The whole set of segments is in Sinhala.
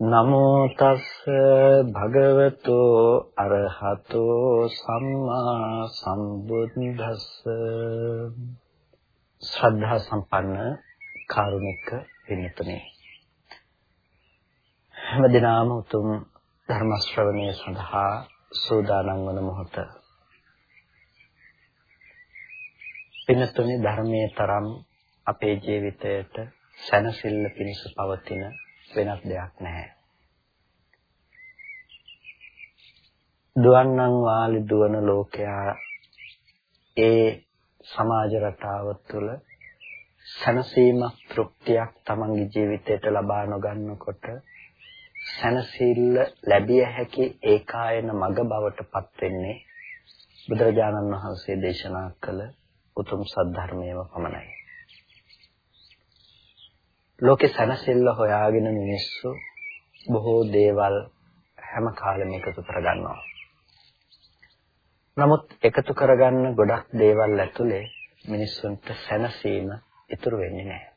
නමෝ තස් භගවතු අරහතෝ සම්මා සම්බුද්දස්ස. ශ්‍රද්ධා සම්පන්න කාරුණික පින්තුනේ හැමදිනම උතුම් ධර්ම ශ්‍රවණය සඳහා සූදානම් වන මොහොත. පින්තුනේ ධර්මයේ තරම් අපේ ජීවිතයට සැනසෙල්ල පිණිස පවතින වෙනස් දෙයක් නැහැ. දුවන්නන් වාලි දුවන ලෝකයා ඒ සමාජ රටාව තුළ සනසීමක් තෘප්තියක් තමන්ගේ ජීවිතයට ලබා නොගන්නකොට සනසීල්ල ලැබිය හැකි ඒකායන මඟ බවට පත් වෙන්නේ බුදුරජාණන් වහන්සේ දේශනා කළ උතුම් සද්ධර්මයේම පමණයි. ලෝකේ සැනසෙල්ල හොයාගෙන මිනිස්සු බොහෝ දේවල් හැම කාලෙම එකතු කරගන්නවා. නමුත් එකතු කරගන්න ගොඩක් දේවල් ඇතුලේ මිනිස්සුන්ට සැනසීම ඉතුරු වෙන්නේ නැහැ.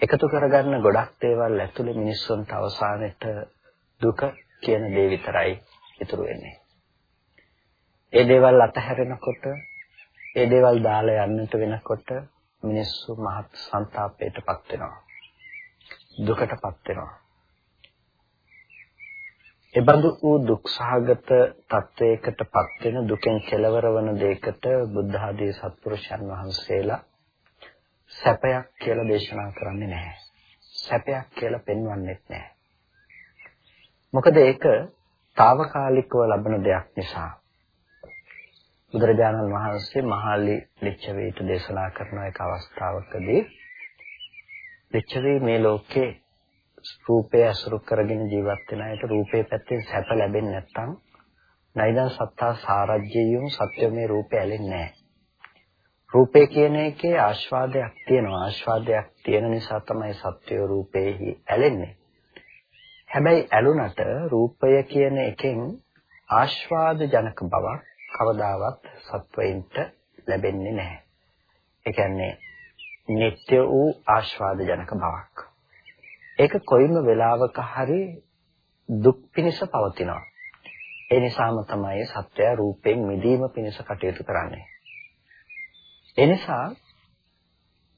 එකතු කරගන්න ගොඩක් දේවල් ඇතුලේ මිනිස්සුන්ට අවසානයේට දුක කියන දේ විතරයි ඉතුරු වෙන්නේ. ඒ දේවල් අතහැරෙනකොට ඒ දේවල් දාලා යන්නට වෙනකොට මිනිස්සු මහත් සංతాපයටපත් වෙනවා. දුකටපත් වෙනවා. එබඳු වූ දුක්සහගත තත්වයකටපත් වෙන දුකෙන් කෙලවර වන දෙයකට බුද්ධ ආදී සත්පුරුෂයන් වහන්සේලා සැපයක් කියලා දේශනා කරන්නේ නැහැ. සැපයක් කියලා පෙන්වන්නෙත් නැහැ. මොකද ඒක తాවකාලිකව ලබන දෙයක් නිසා. බුදුරජාණන් වහන්සේ මහාලි ලිච්ඡවීට දේශනා කරන එක අවස්ථාවකදී ලිච්ඡවී මේ ලෝකේ රූපය අසුරු කරගෙන ජීවත් වෙන අයට රූපේ පැත්තෙන් සැප ලැබෙන්නේ නැත්නම් නයිදන් සත්තා සාරජ්‍යයුම් සත්‍ය මේ රූපය ඇලෙන්නේ නැහැ. රූපේ කියන එකේ ආස්වාදයක් තියෙනවා. ආස්වාදයක් තියෙන නිසා තමයි සත්‍ය රූපේහි ඇලෙන්නේ. හැබැයි ඇලුනට රූපය කියන එකෙන් ආස්වාද ජනක බවක් කවදාවත් සත්වයින්ට ලැබෙන්නේ නැහැ. ඒ කියන්නේ නিত্য වූ ආස්වාදජනක බවක්. ඒක කොයිම වෙලාවක හරි දුක් පිණිස පවතිනවා. ඒ නිසාම තමයි සත්වය රූපයෙන් මිදීම පිණිස කටයුතු කරන්නේ. ඒ නිසා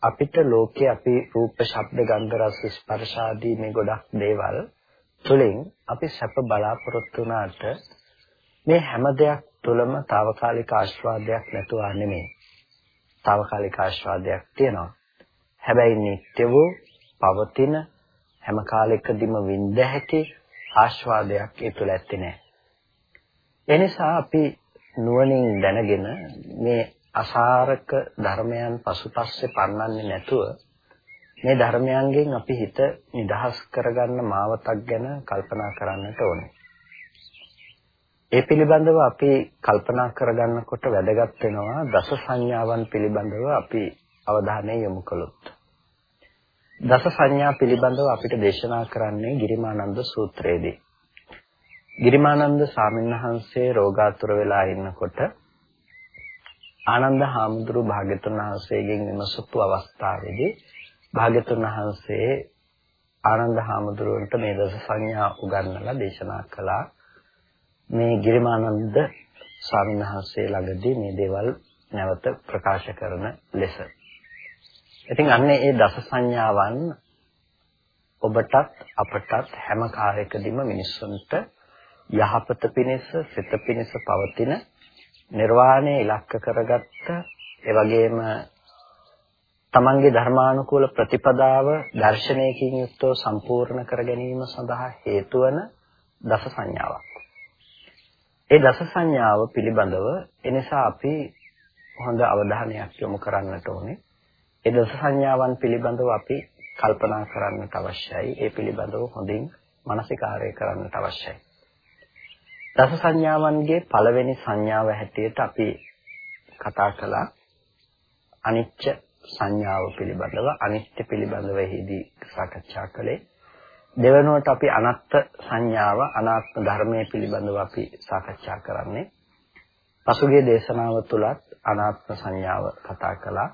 අපිට ලෝකේ අපි රූප, ශබ්ද, ගන්ධ, රස, ස්පර්ශ ආදී මේ ගොඩක් දේවල් තුළින් අපි සැප බලාපොරොත්තු වුණාට මේ හැම දෙයක් තුළම తాවකාලික ආස්වාදයක් නැතුව නෙමෙයි. తాවකාලික ආස්වාදයක් තියෙනවා. හැබැයි නිත්‍ය වූ පවතින හැම කාලයකදීම විඳ හැකි ආස්වාදයක් ඒ තුළ ඇත්තේ නැහැ. එනිසා අපි නුවණින් දැනගෙන මේ අසාරක ධර්මයන් පසුපස්සේ පන්නන්නේ නැතුව මේ ධර්මයන්ගෙන් අපි හිත නිදහස් කරගන්න මාවතක් ගැන කල්පනා කරන්නට ඕනේ. ඒ පිළිබඳව අපි කල්පනා කරගන්නකොට වැදගත් වෙනවා දස සංඥාවන් පිළිබඳව අපි අවධානය යොමු කළොත්. දස සංඥා පිළිබඳව අපිට දේශනා කරන්නේ ගිරිමානන්ද සූත්‍රයේදී. ගිරිමානන්ද සාමින්හන්සේ රෝගාතුර වෙලා ඉන්නකොට ආනන්ද හාමුදුරු භාග්‍යතුන් වහන්සේගෙන් විමසපු අවස්ථාවේදී භාග්‍යතුන් වහන්සේ ආනන්ද හාමුදුරුවන්ට මේ දස සංඥා උගන්වලා දේශනා කළා. මේ ගිරිමානන්ද ස්වාමීන් වහන්සේ ළඟදී මේ දේවල් නැවත ප්‍රකාශ කරන ලෙස. ඉතින් අන්නේ ඒ දස සංඥාවන් ඔබටත් අපටත් හැම කාර්යකදීම මිනිස්සුන්ට යහපත පිණිස සිත පිණිස පවතින නිර්වාණය ඉලක්ක කරගත්ත ඒ වගේම තමන්ගේ ධර්මානුකූල ප්‍රතිපදාව දර්ශනයකින් යුක්තව සම්පූර්ණ කර ගැනීම සඳහා හේතු වන දස සංඥාවක්. ඒ දස සංඥාව පිළිබඳව එනිසා අපි හොඳ අවධානයක් යොමු කරන්නට ඕනේ. ඒ දස සංඥාවන් පිළිබඳව අපි කල්පනා කරන්නට අවශ්‍යයි. ඒ පිළිබඳව හොඳින් මානසිකාරය කරන්නට අවශ්‍යයි. දස සංඥාවන්ගේ පළවෙනි සංඥාව හැටියට අපි කතා කළා අනිච්ච සංඥාව පිළිබඳව අනිත්‍ය පිළිබඳව එහිදී සාකච්ඡා කළේ දෙවනුවට අපි අනත්ත් සංඥාව අනාත්ම ධර්මයේ පිළිබඳව අපි සාකච්ඡා කරන්නේ පසුගිය දේශනාව තුලත් අනාත්ම සංඥාව කතා කළා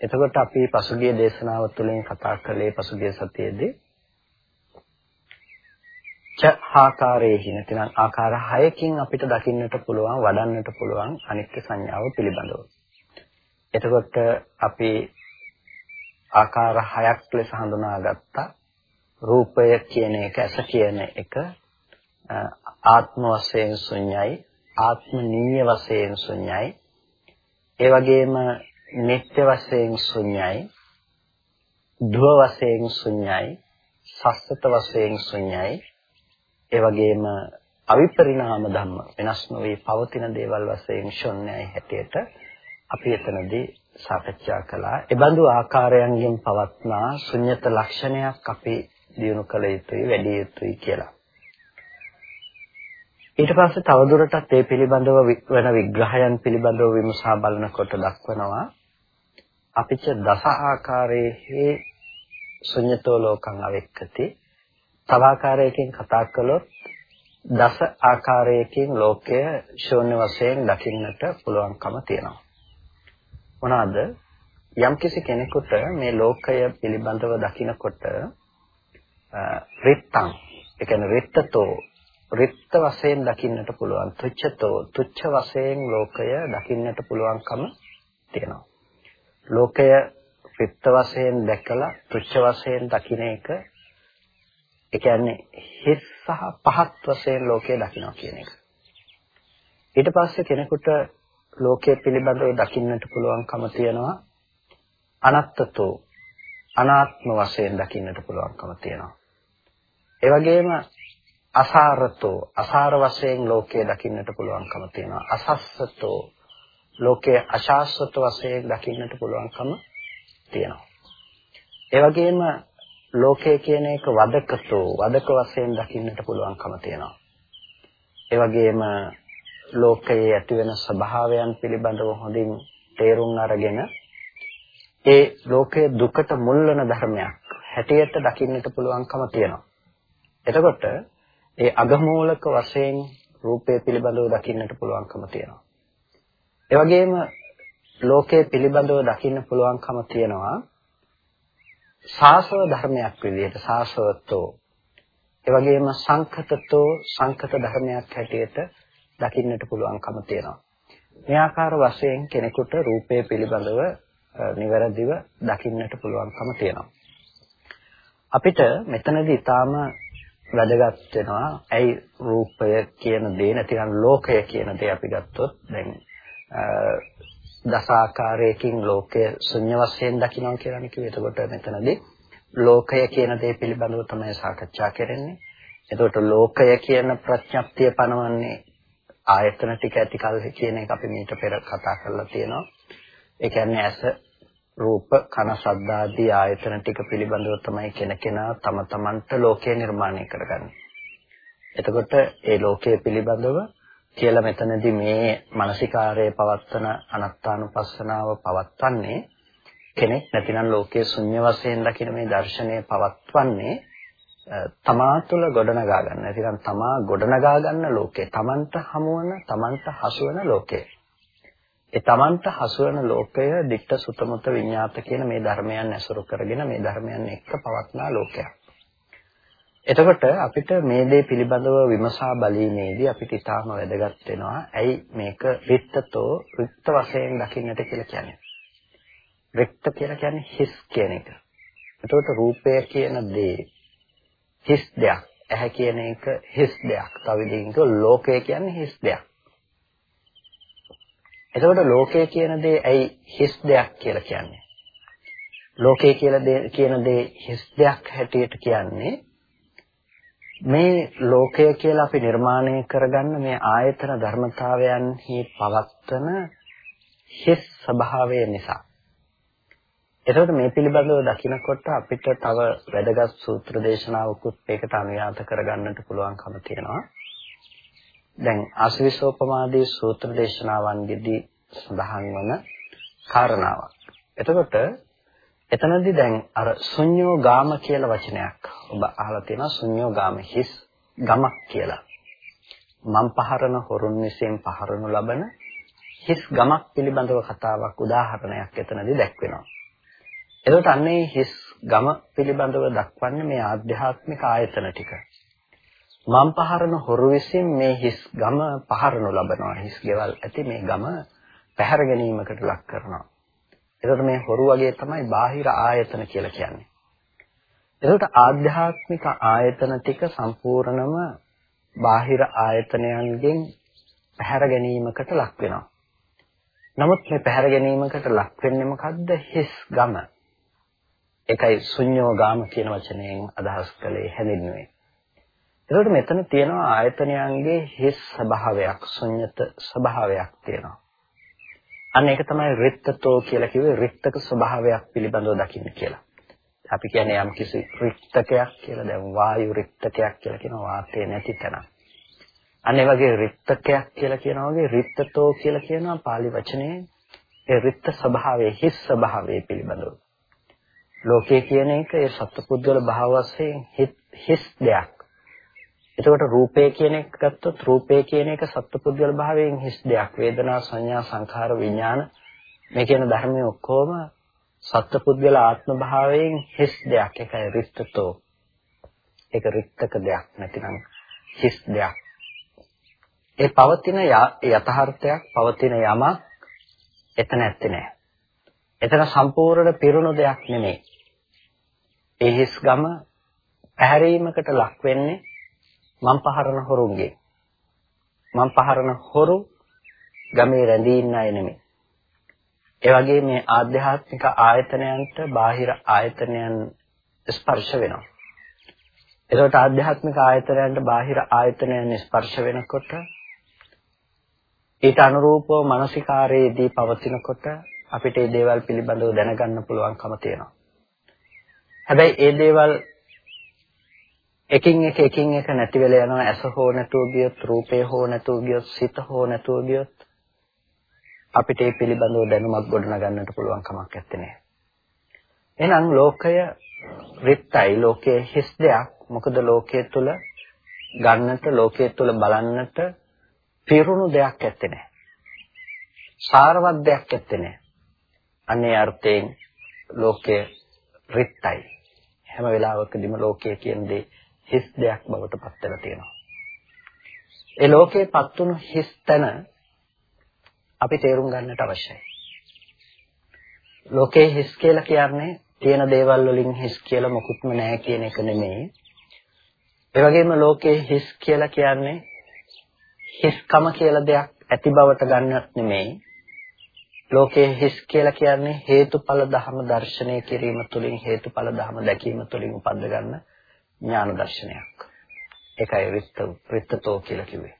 එතකොට අපි පසුගිය දේශනාව තුළින් කතා කළේ පසුගිය සතියේදී ච ආකාරයේ නැතිනම් ආකාර 6කින් අපිට දකින්නට පුළුවන් වඩන්නට පුළුවන් අනිත්‍ය සංඥාව පිළිබඳව. එතකොට අපි ආකාර 6ක් ලෙස හඳුනාගත්තා. රූපය කියන එක, ඇස කියන එක ආත්ම වශයෙන් ශුන්‍යයි, ආත්ම නීය වශයෙන් ශුන්‍යයි. ඒ වගේම නিত্য වශයෙන් ශුන්‍යයි, ධුව වශයෙන් ශුන්‍යයි, සස්සත වශයෙන් ශුන්‍යයි. ඒ වගේම අවිපරිණාම ධම්ම වෙනස් නොවේ පවතින දේවල් වශයෙන් ශුන්‍යයි හැටියට අපි එතනදී සාකච්ඡා කළා. ඒ බඳු ආකාරයන්ගෙන් පවත්නා ශුන්්‍යත ලක්ෂණයක් අපි දිනු කළ යුතුයි, වැඩි යුතුයි කියලා. ඊට පස්සේ තවදුරටත් ඒ පිළිබඳව වෙන විග්‍රහයන් පිළිබඳව විමසා බලනකොට දක්වනවා අපිට දස ආකාරයේ ශුන්‍යතෝ ලෝකං අවෙක්කති තව ආකාරයකින් කතා කළොත් දස ආකාරයකින් ලෝකය ශූන්‍ය වශයෙන් දකින්නට පුළුවන්කම තියෙනවා. මොනවාද? යම්කිසි කෙනෙකුට මේ ලෝකය පිළිබඳව දකිනකොට රිත්තං ඒ කියන්නේ රිත්තතෝ රිත්ත වශයෙන් දකින්නට පුළුවන් තුච්ඡතෝ තුච්ඡ වශයෙන් ලෝකය දකින්නට පුළුවන්කම තියෙනවා. ලෝකය රිත්ත වශයෙන් දැකලා තුච්ඡ වශයෙන් දකින එක ඒ කියන්නේ හිස් සහ පහත් වශයෙන් ලෝකය දකිනවා කියන එක. ඊට පස්සේ කෙනෙකුට ලෝකයේ පිළිබඳව දකින්නට පුළුවන්කම තියෙනවා අනත්තතෝ අනාත්ම වශයෙන් දකින්නට පුළුවන්කම තියෙනවා. ඒ වගේම අසාරතෝ අසාර වශයෙන් ලෝකයේ දකින්නට පුළුවන්කම තියෙනවා. අසස්සතෝ ලෝකයේ අශාස්වත වශයෙන් දකින්නට පුළුවන්කම තියෙනවා. ඒ වගේම ලෝකය කියන එක වදකතෝ වදක වශයෙන් දකින්නට පුළුවන්කම තියෙනවා. ඒ වගේම ලෝකයේ ඇතිවෙන ස්වභාවයන් පිළිබඳව හොඳින් තේරුම් අරගෙන ඒ ලෝකයේ දුකට මුල් වෙන ධර්මයක් හැටියට දකින්නට පුළුවන්කම තියෙනවා. එතකොට ඒ අගමූලක වශයෙන් රූපය පිළිබඳව දකින්නට පුළුවන්කම තියෙනවා. ඒ වගේම ලෝකයේ පිළිබඳව දකින්න පුළුවන්කම තියෙනවා සාසව ධර්මයක් විදිහට සාසවතෝ ඒ වගේම සංකතතෝ සංකත ධර්මයක් හැටියට දකින්නට පුළුවන්කම තියෙනවා. මේ ආකාර වශයෙන් කෙනෙකුට රූපය පිළිබඳව නිවැරදිව දකින්නට පුළුවන්කම තියෙනවා. අපිට මෙතනදී ඊටාම වැදගත් වෙනවා ඇයි රූපය කියන දේ නැතිනම් ලෝකය කියන දේ අපි ගත්තොත් දැන් දසාකාරයකින් ලෝකය ශුන්‍ය වශයෙන් දකිනවා කියලානේ කිව්වේ. එතකොට මෙතනදී ලෝකය කියන දේ පිළිබඳව තමයි සාකච්ඡා කරන්නේ. එතකොට ලෝකය කියන ප්‍රඥප්තිය පනවන්නේ ආයතන ටික ඇති කල කියන එක අපි මීට පෙර කතා කරලා තියෙනවා. ඒ කියන්නේ ඇස රූප කන ශබ්ද ආදී ආයතන ටික පිළිබඳව තමයි කෙනකෙනා තම තමන්ට ලෝකය නිර්මාණය කරගන්නේ. එතකොට ඒ ලෝකය පිළිබඳව කියලා මෙතනදී මේ මානසිකාරයේ පවත්වන අනත්තානුපස්සනාව පවත්වන්නේ කෙනෙක් නැතිනම් ලෝකයේ ශුන්‍ය වශයෙන් දකින මේ දර්ශනය පවත්වන්නේ තමා තුළ ගොඩනගා ගන්න. නැතිනම් තමා ගොඩනගා ගන්න ලෝකේ. තමන්ට හමුවන, තමන්ට හසුවන ලෝකේ. ඒ තමන්ට හසුවන ලෝකය ditta sutamuta විඤ්ඤාත කියන මේ ධර්මයන් ඇසුරු කරගෙන මේ ධර්මයන් එක්ක පවත්නා ලෝකයක්. එතකොට අපිට මේ දේ පිළිබඳව විමසා බැලීමේදී අපිට ඊටාම වැදගත් වෙනවා. ඇයි මේක රිත්තතෝ රිත්ත වශයෙන් දකින්නට කියලා කියන්නේ. රික්ත කියලා කියන්නේ හිස් කියන එක. එතකොට රූපය කියන දේ හිස් දෙයක්. ඇහැ කියන එක හිස් දෙයක්. තව විදිහකින් ලෝකය කියන්නේ හිස් දෙයක්. එතකොට ලෝකය කියන දේ ඇයි හිස් දෙයක් කියලා කියන්නේ? ලෝකය කියලා කියන දේ හිස් දෙයක් හැටියට කියන්නේ මේ ලෝකය කියලා අපි නිර්මාණය කරගන්න මේ ආයතන ධර්මතාවයන්හි පවත්වන හිස් ස්වභාවය නිසා. එතකොට මේ පිළිබඳව දකිනකොට අපිට තව වැදගත් සූත්‍ර දේශනාවකුත් ඒකට අනුයාත කරගන්නට පුළුවන්කම තියෙනවා. දැන් ආශිවිසෝපමාදී සූත්‍ර දේශනාවන්ගෙදී සඳහන් වන කාරණාවක්. එතකොට එතනදී දැන් අර ශුන්‍යෝ ගාම කියලා වචනයක් ඔබ අහලා තියෙනවා ශුන්‍යෝ ගාම හිස් ගමක් කියලා. මම් පහරන හොරුන් විසින් පහරනු ලබන හිස් ගමක් පිළිබඳව කතාවක් උදාහරණයක් එතනදී දැක්වෙනවා. එතකොට අන්නේ හිස් ගම පිළිබඳව දක්වන්නේ මේ ආධ්‍යාත්මික ආයතන ටික. මම් පහරන හොරු විසින් මේ හිස් ගම පහරනු ලබනවා. හිස් ගෙවල් ඇති මේ ගම පැහැර ගැනීමකට ලක් කරනවා. එතකොට මේ හොරු වගේ තමයි බාහිර ආයතන කියලා කියන්නේ. එතකොට ආධ්‍යාත්මික ආයතන ටික සම්පූර්ණම බාහිර ආයතනයන්ගෙන් පැහැර ගැනීමකට ලක් වෙනවා. නමුත් මේ පැහැර ගැනීමකට ලක් වෙන්නේ මොකද්ද? හිස් ගම. ඒකයි ශුන්‍යෝ ගාම කියන වචනයෙන් අදහස් කළේ හැඳින්වුවේ. ඒකට මෙතන තියෙනවා ආයතනයන්ගේ හිස් ස්වභාවයක්, ශුන්්‍යත ස්වභාවයක් තියෙනවා. අන්න ඒක තමයි රික්තතෝ කියලා කිව්වේ රික්තක ස්වභාවයක් පිළිබඳව දකින්න කියලා. අපි කියන්නේ යම් කිසි රික්තකයක් කියලා දැන් වායු රික්තකයක් කියලා කියන වාතය නැති තැන. අන්න ඒ වගේ රික්තකයක් කියලා කියනවා වගේ රික්තතෝ කියලා කියනවා pāli වචනේ ඒ රික්ත ස්වභාවයේ හිස් ස්වභාවයේ පිළිබඳව. ලෝකය කියන එක ඒ සත්පුද්ගල භාව වශයෙන් හිස් දෙයක්. එතකොට රූපය කියන එක ගත්තොත් රූපය කියන එක සත්පුද්ගල භාවයෙන් හිස් දෙයක්. වේදනා සංඥා සංඛාර විඥාන මේ කියන ධර්මයේ ඔක්කොම සත්පුද්ගල ආත්ම භාවයෙන් හිස් දෙයක්. ඒකයි රික්තතෝ. ඒක රික්තක දෙයක් නැතිනම් හිස් දෙයක්. ඒ පවතින යථාර්ථයක් පවතින යමක් එතන ඇත්තේ නැහැ. එතන සම්පූර්ණ පිරුණු දෙයක් නෙමෙයි. ඒ හිස් ගම පැහැරීමකට ලක් වෙන්නේ මම් පහරන හොරුන්ගේ. මම් පහරන හොරු ගමේ රැඳී ඉන්න අය නෙමෙයි. ඒ වගේ මේ ආධ්‍යාත්මික ආයතනයන්ට බාහිර ආයතනයන් ස්පර්ශ වෙනවා. එතකොට ආධ්‍යාත්මික ආයතනයන්ට බාහිර ආයතනයන් ස්පර්ශ වෙනකොට ඊට අනුරූපව මානසිකාරයේදී පවතිනකොට අපිට මේ දේවල් පිළිබඳව දැනගන්න පුළුවන්කම තියෙනවා. හැබැයි ඒ දේවල් එකින් එක එකින් එක නැති වෙලා යනවා ඇස හෝ නැතුව ගියොත් රූපේ හෝ නැතුව ගියොත් සිත හෝ නැතුව ගියොත් අපිට ඒ පිළිබඳව දැනුමක් ගොඩනගන්නට පුළුවන් කමක් නැත්තේ. එහෙනම් ලෝකය රිත්යි ලෝකයේ හිස් දෙයක් මොකද ලෝකයේ තුල ගන්නට ලෝකයේ තුල බලන්නට පිරුණු දෙයක් ඇත්තේ නැහැ. සාරවත් දෙයක් ඇත්තේ නැහැ. අනේ අර්ථයෙන් ලෝකය රිත්යි. හැම වෙලාවකදීම ලෝකය කියන දේ හිස් දෙයක් බවට පත් වෙලා තියෙනවා. ඒ ලෝකේ පත් වුණු හිස් තැන අපි තේරුම් ගන්නට අවශ්‍යයි. ලෝකේ හිස් කියලා කියන්නේ තියෙන දේවල් වලින් හිස් කියලා මොකුත්ම නැහැ කියන එක නෙමෙයි. ඒ වගේම ලෝකේ හිස් කියලා කියන්නේ හිස්කම කියලා දෙයක් ඇති බවට ගන්නත් නෙමෙයි. ලෝකයේ හිස් කියලා කියන්නේ හේතුඵල ධම දර්ශනය කිරීම තුළින් හේතුඵල ධම දැකීම තුළින් උපද්ද ගන්න ඥාන දර්ශනයක්. ඒකයි රික්ත රික්තතෝ කියලා කිව්වේ.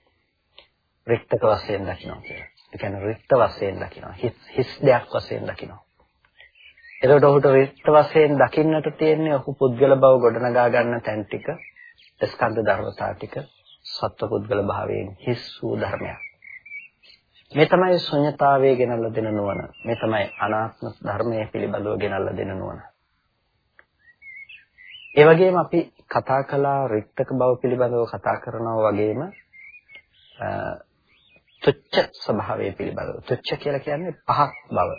රික්තක වශයෙන් දකිනවා කියලා. ඒ කියන්නේ රික්ත වශයෙන් දකිනවා. හිස් හිස් දෙයක් වශයෙන් දකිනවා. එතකොට ඔහුට රික්ත වශයෙන් දකින්නට තියෙන්නේ ඔහු පුද්ගල බව ගොඩනගා ගන්න තැන් ටික ස්කන්ධ ධර්මතා ටික සත්ව පුද්ගල භාවයෙන් හිස් වූ ධර්මයක්. මේ තමයි ශුන්‍යතාවයේ ගෙනල්ලා දෙන නුවණ. මේ තමයි අනාත්ම ධර්මයේ පිළිබඳව ගෙනල්ලා දෙන නුවණ. ඒ වගේම අපි කතා කළා රික්තක බව පිළිබඳව කතා කරනවා වගේම තුච්ච ස්වභාවය පිළිබඳව. තුච්ච කියලා කියන්නේ පහක් බව.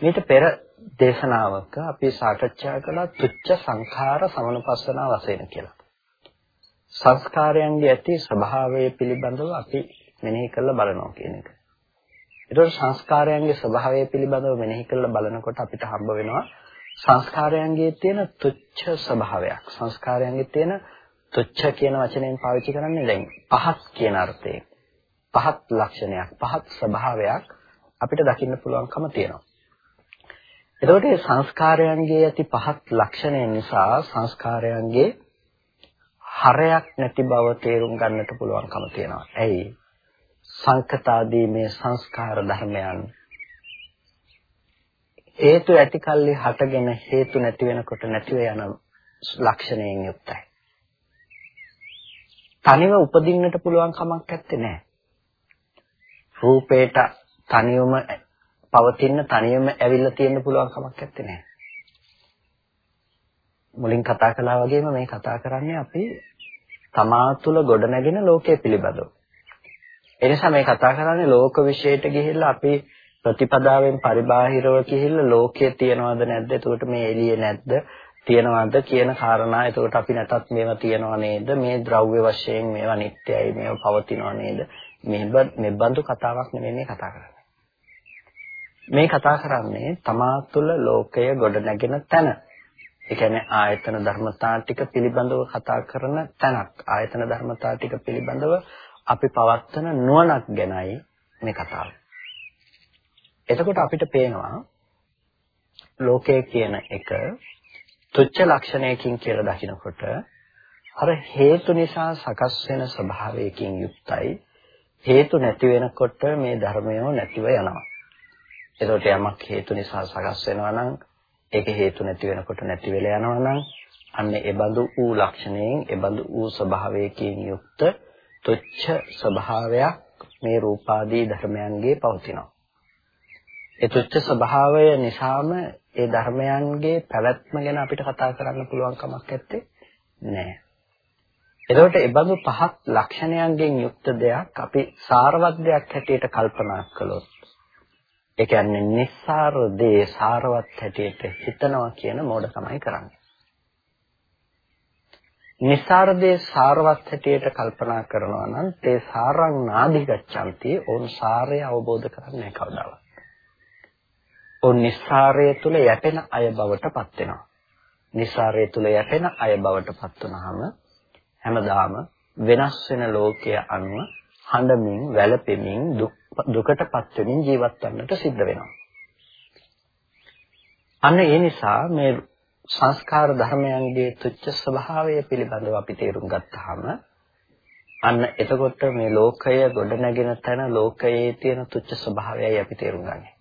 මේක පෙර දේශනාවක අපි සාකච්ඡා කළා තුච්ච සංඛාර සමනුපස්සනා වශයෙන් කියලා. සංස්කාරයන්ගේ ඇති ස්වභාවය පිළිබඳව අපි මෙනෙහි කරලා බලනවා කියන එක. ඒතකොට සංස්කාරයන්ගේ ස්වභාවය පිළිබඳව මෙනෙහි කරලා බලනකොට අපිට හම්බ වෙනවා සංස්කාරයන්ගේ තියෙන තුච්ඡ ස්වභාවයක්. සංස්කාරයන්ගේ තියෙන තුච්ඡ කියන වචනයෙන් පාවිච්චි කරන්නේ දැන් පහත් කියන අර්ථයෙන්. පහත් ලක්ෂණයක්, පහත් ස්වභාවයක් අපිට දකින්න පුළුවන්කම තියෙනවා. එතකොට මේ සංස්කාරයන්ගේ ඇති පහත් ලක්ෂණය නිසා සංස්කාරයන්ගේ හරයක් නැති බව තේරුම් ගන්නට පුළුවන්කම තියෙනවා. ඇයි? සංකතාදී මේ සංස්කාර ධර්මයන් හේතු ඇති කල්ලි හටගෙන හේතු නැති වෙනකොට නැතිව යන ලක්ෂණයෙන් යුක්තයි. තනිව උපදින්නට පුළුවන් කමක් නැත්තේ නෑ. රූපේට තනියම පවතින තනියම ඇවිල්ලා තියෙන්න පුළුවන් කමක් නැත්තේ නෑ. මුලින් කතා කළා වගේම මේ කතා කරන්නේ අපි තමා තුළ ගොඩනැගෙන ලෝකයේ පිළිබඳව. එනිසා මේ කතා කරන්නේ ලෝක විශ්යට ගිහිල්ලා අපි ප්‍රතිපදාවෙන් පරිබාහිරව ගිහිල්ලා ලෝකයේ තියනවද නැද්ද? එතකොට මේ එළියේ නැද්ද? තියනවද කියන කාරණා එතකොට අපි නැතත් මේවා තියනව නේද? මේ ද්‍රව්‍ය වශයෙන් මේවා නිට්ටයයි මේවා පවතිනව නේද? මේ බඳු කතාවක් නෙමෙයි මේ කතා කරන්නේ. මේ කතා කරන්නේ තමා තුළ ලෝකය ගොඩනැගෙන තැන. ඒ කියන්නේ ආයතන ධර්මතා ටික පිළිබඳව කතා කරන තැනක්. ආයතන ධර්මතා ටික පිළිබඳව අපි පවත්වන නුවණක් ගැනයි මේ කතාව. එතකොට අපිට පේනවා ලෝකය කියන එක තුච්ච ලක්ෂණයකින් කියලා දකිනකොට අර හේතු නිසා සකස් වෙන ස්වභාවයකින් යුක්තයි හේතු නැති වෙනකොට මේ ධර්මය නැතිව යනවා. එතකොට යමක් හේතු නිසා සකස් වෙනවා නම් ඒක හේතු නැති වෙනකොට නැති වෙලා යනවා නම් අන්න ඒ බඳු වූ ලක්ෂණයෙන් ඒ බඳු වූ ස්වභාවයකින් යුක්ත තුච්ඡ ස්වභාවයක් මේ රූපාදී ධර්මයන්ගේ පවතිනවා. ඒ තුච්ඡ ස්වභාවය නිසාම ඒ ධර්මයන්ගේ පැවැත්ම ගැන අපිට කතා කරන්න පුළුවන් කමක් නැත්තේ නෑ. එතකොට ඒ බඳු පහත් ලක්ෂණයන්ගෙන් යුක්ත දෙයක් අපි සාරවත් දෙයක් හැටියට කල්පනා කළොත් ඒ කියන්නේ නිස්සාර දේ සාරවත් හැටියට හිතනවා කියන මෝඩකමයි කරන්නේ. නිසරදේ සාරවත් හැටියට කල්පනා කරනවා නම් තේ සාරං නාදි ගච්ඡanti ඕන් සාරය අවබෝධ කරන්නේ කවදාවත්. ඕන් නිස්සාරය තුල යැපෙන අය බවට පත් වෙනවා. නිස්සාරය තුල යැපෙන අය බවට පත් වුනහම හැමදාම වෙනස් වෙන ලෝකයේ අනුව හඬමින් වැළපෙමින් දුකටපත් වෙමින් ජීවත් වන්නට සිද්ධ වෙනවා. අන්න ඒ නිසා මේ සංස්කාර ධර්මයන්ගේ තුච්ච ස්වභාවය පිළිබඳව අපි තේරුම් ගත්තාම අන්න එතකොට මේ ලෝකය ගොඩනැගෙන තැන ලෝකයේ තියෙන තුච්ච ස්වභාවයයි අපි තේරුම් ගන්නේ.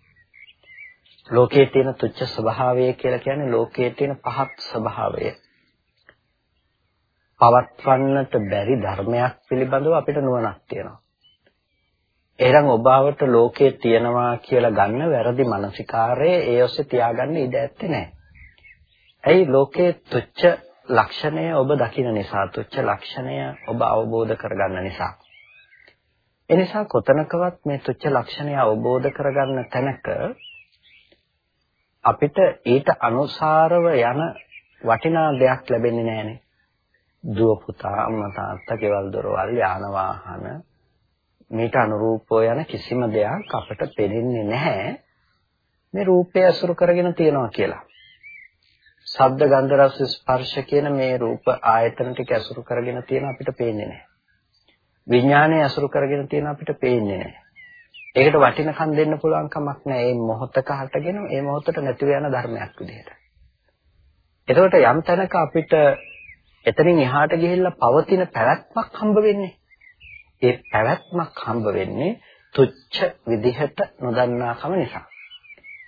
ලෝකයේ තියෙන තුච්ච ස්වභාවය කියලා කියන්නේ ලෝකයේ තියෙන පහත් ස්වභාවය. පවත්වන්නට බැරි ධර්මයක් පිළිබඳව අපිට නුවණක් තියෙනවා. එහෙනම් ඔබාවට ලෝකයේ තියෙනවා කියලා ගන්න වැරදි මානසිකාරය ඒ ඔස්සේ තියාගන්න ඉඩ ඇත්තේ නැහැ. ඇයි ලෝකයේ තුච්ච ලක්ෂණය ඔබ දකින නිසා තුච්ච ලක්ෂණය ඔබ අවබෝධ කරගන්න නිසා එනිසා කොතනකවත් මේ තුච්ච ලක්ෂණය අවබෝධ කරගන්න තැනක අපිට ඊට අනුසාරව යන වටිනා දෙයක් ලැබෙන්නේ නැහනේ. දුව පුතා අම්මා තාත්තා කෙවල් දොරවල් යාන වාහන මේට අනුරූපව යන කිසිම දෙයක් අපට පෙනෙන්නේ නැහැ. මේ රූපය අසුරු කරගෙන තියනවා කියලා. ශබ්ද ගන්ධ රස ස්පර්ශ කියන මේ රූප ආයතන ටික ඇසුරු කරගෙන තියෙන අපිට පේන්නේ නැහැ. විඥානය ඇසුරු කරගෙන තියෙන අපිට පේන්නේ නැහැ. ඒකට වටිනකම් දෙන්න පුළුවන් කමක් නැහැ. මේ මොහොතක හටගෙන මේ මොහොතට නැතිව යන ධර්මයක් විදිහට. එතකොට යම් තැනක අපිට එතනින් එහාට ගිහිල්ලා පවතින පැවැත්මක් හම්බ වෙන්නේ. ඒ පැවැත්මක් හම්බ වෙන්නේ තුච්ච විදිහට නොදන්නාකම නිසා.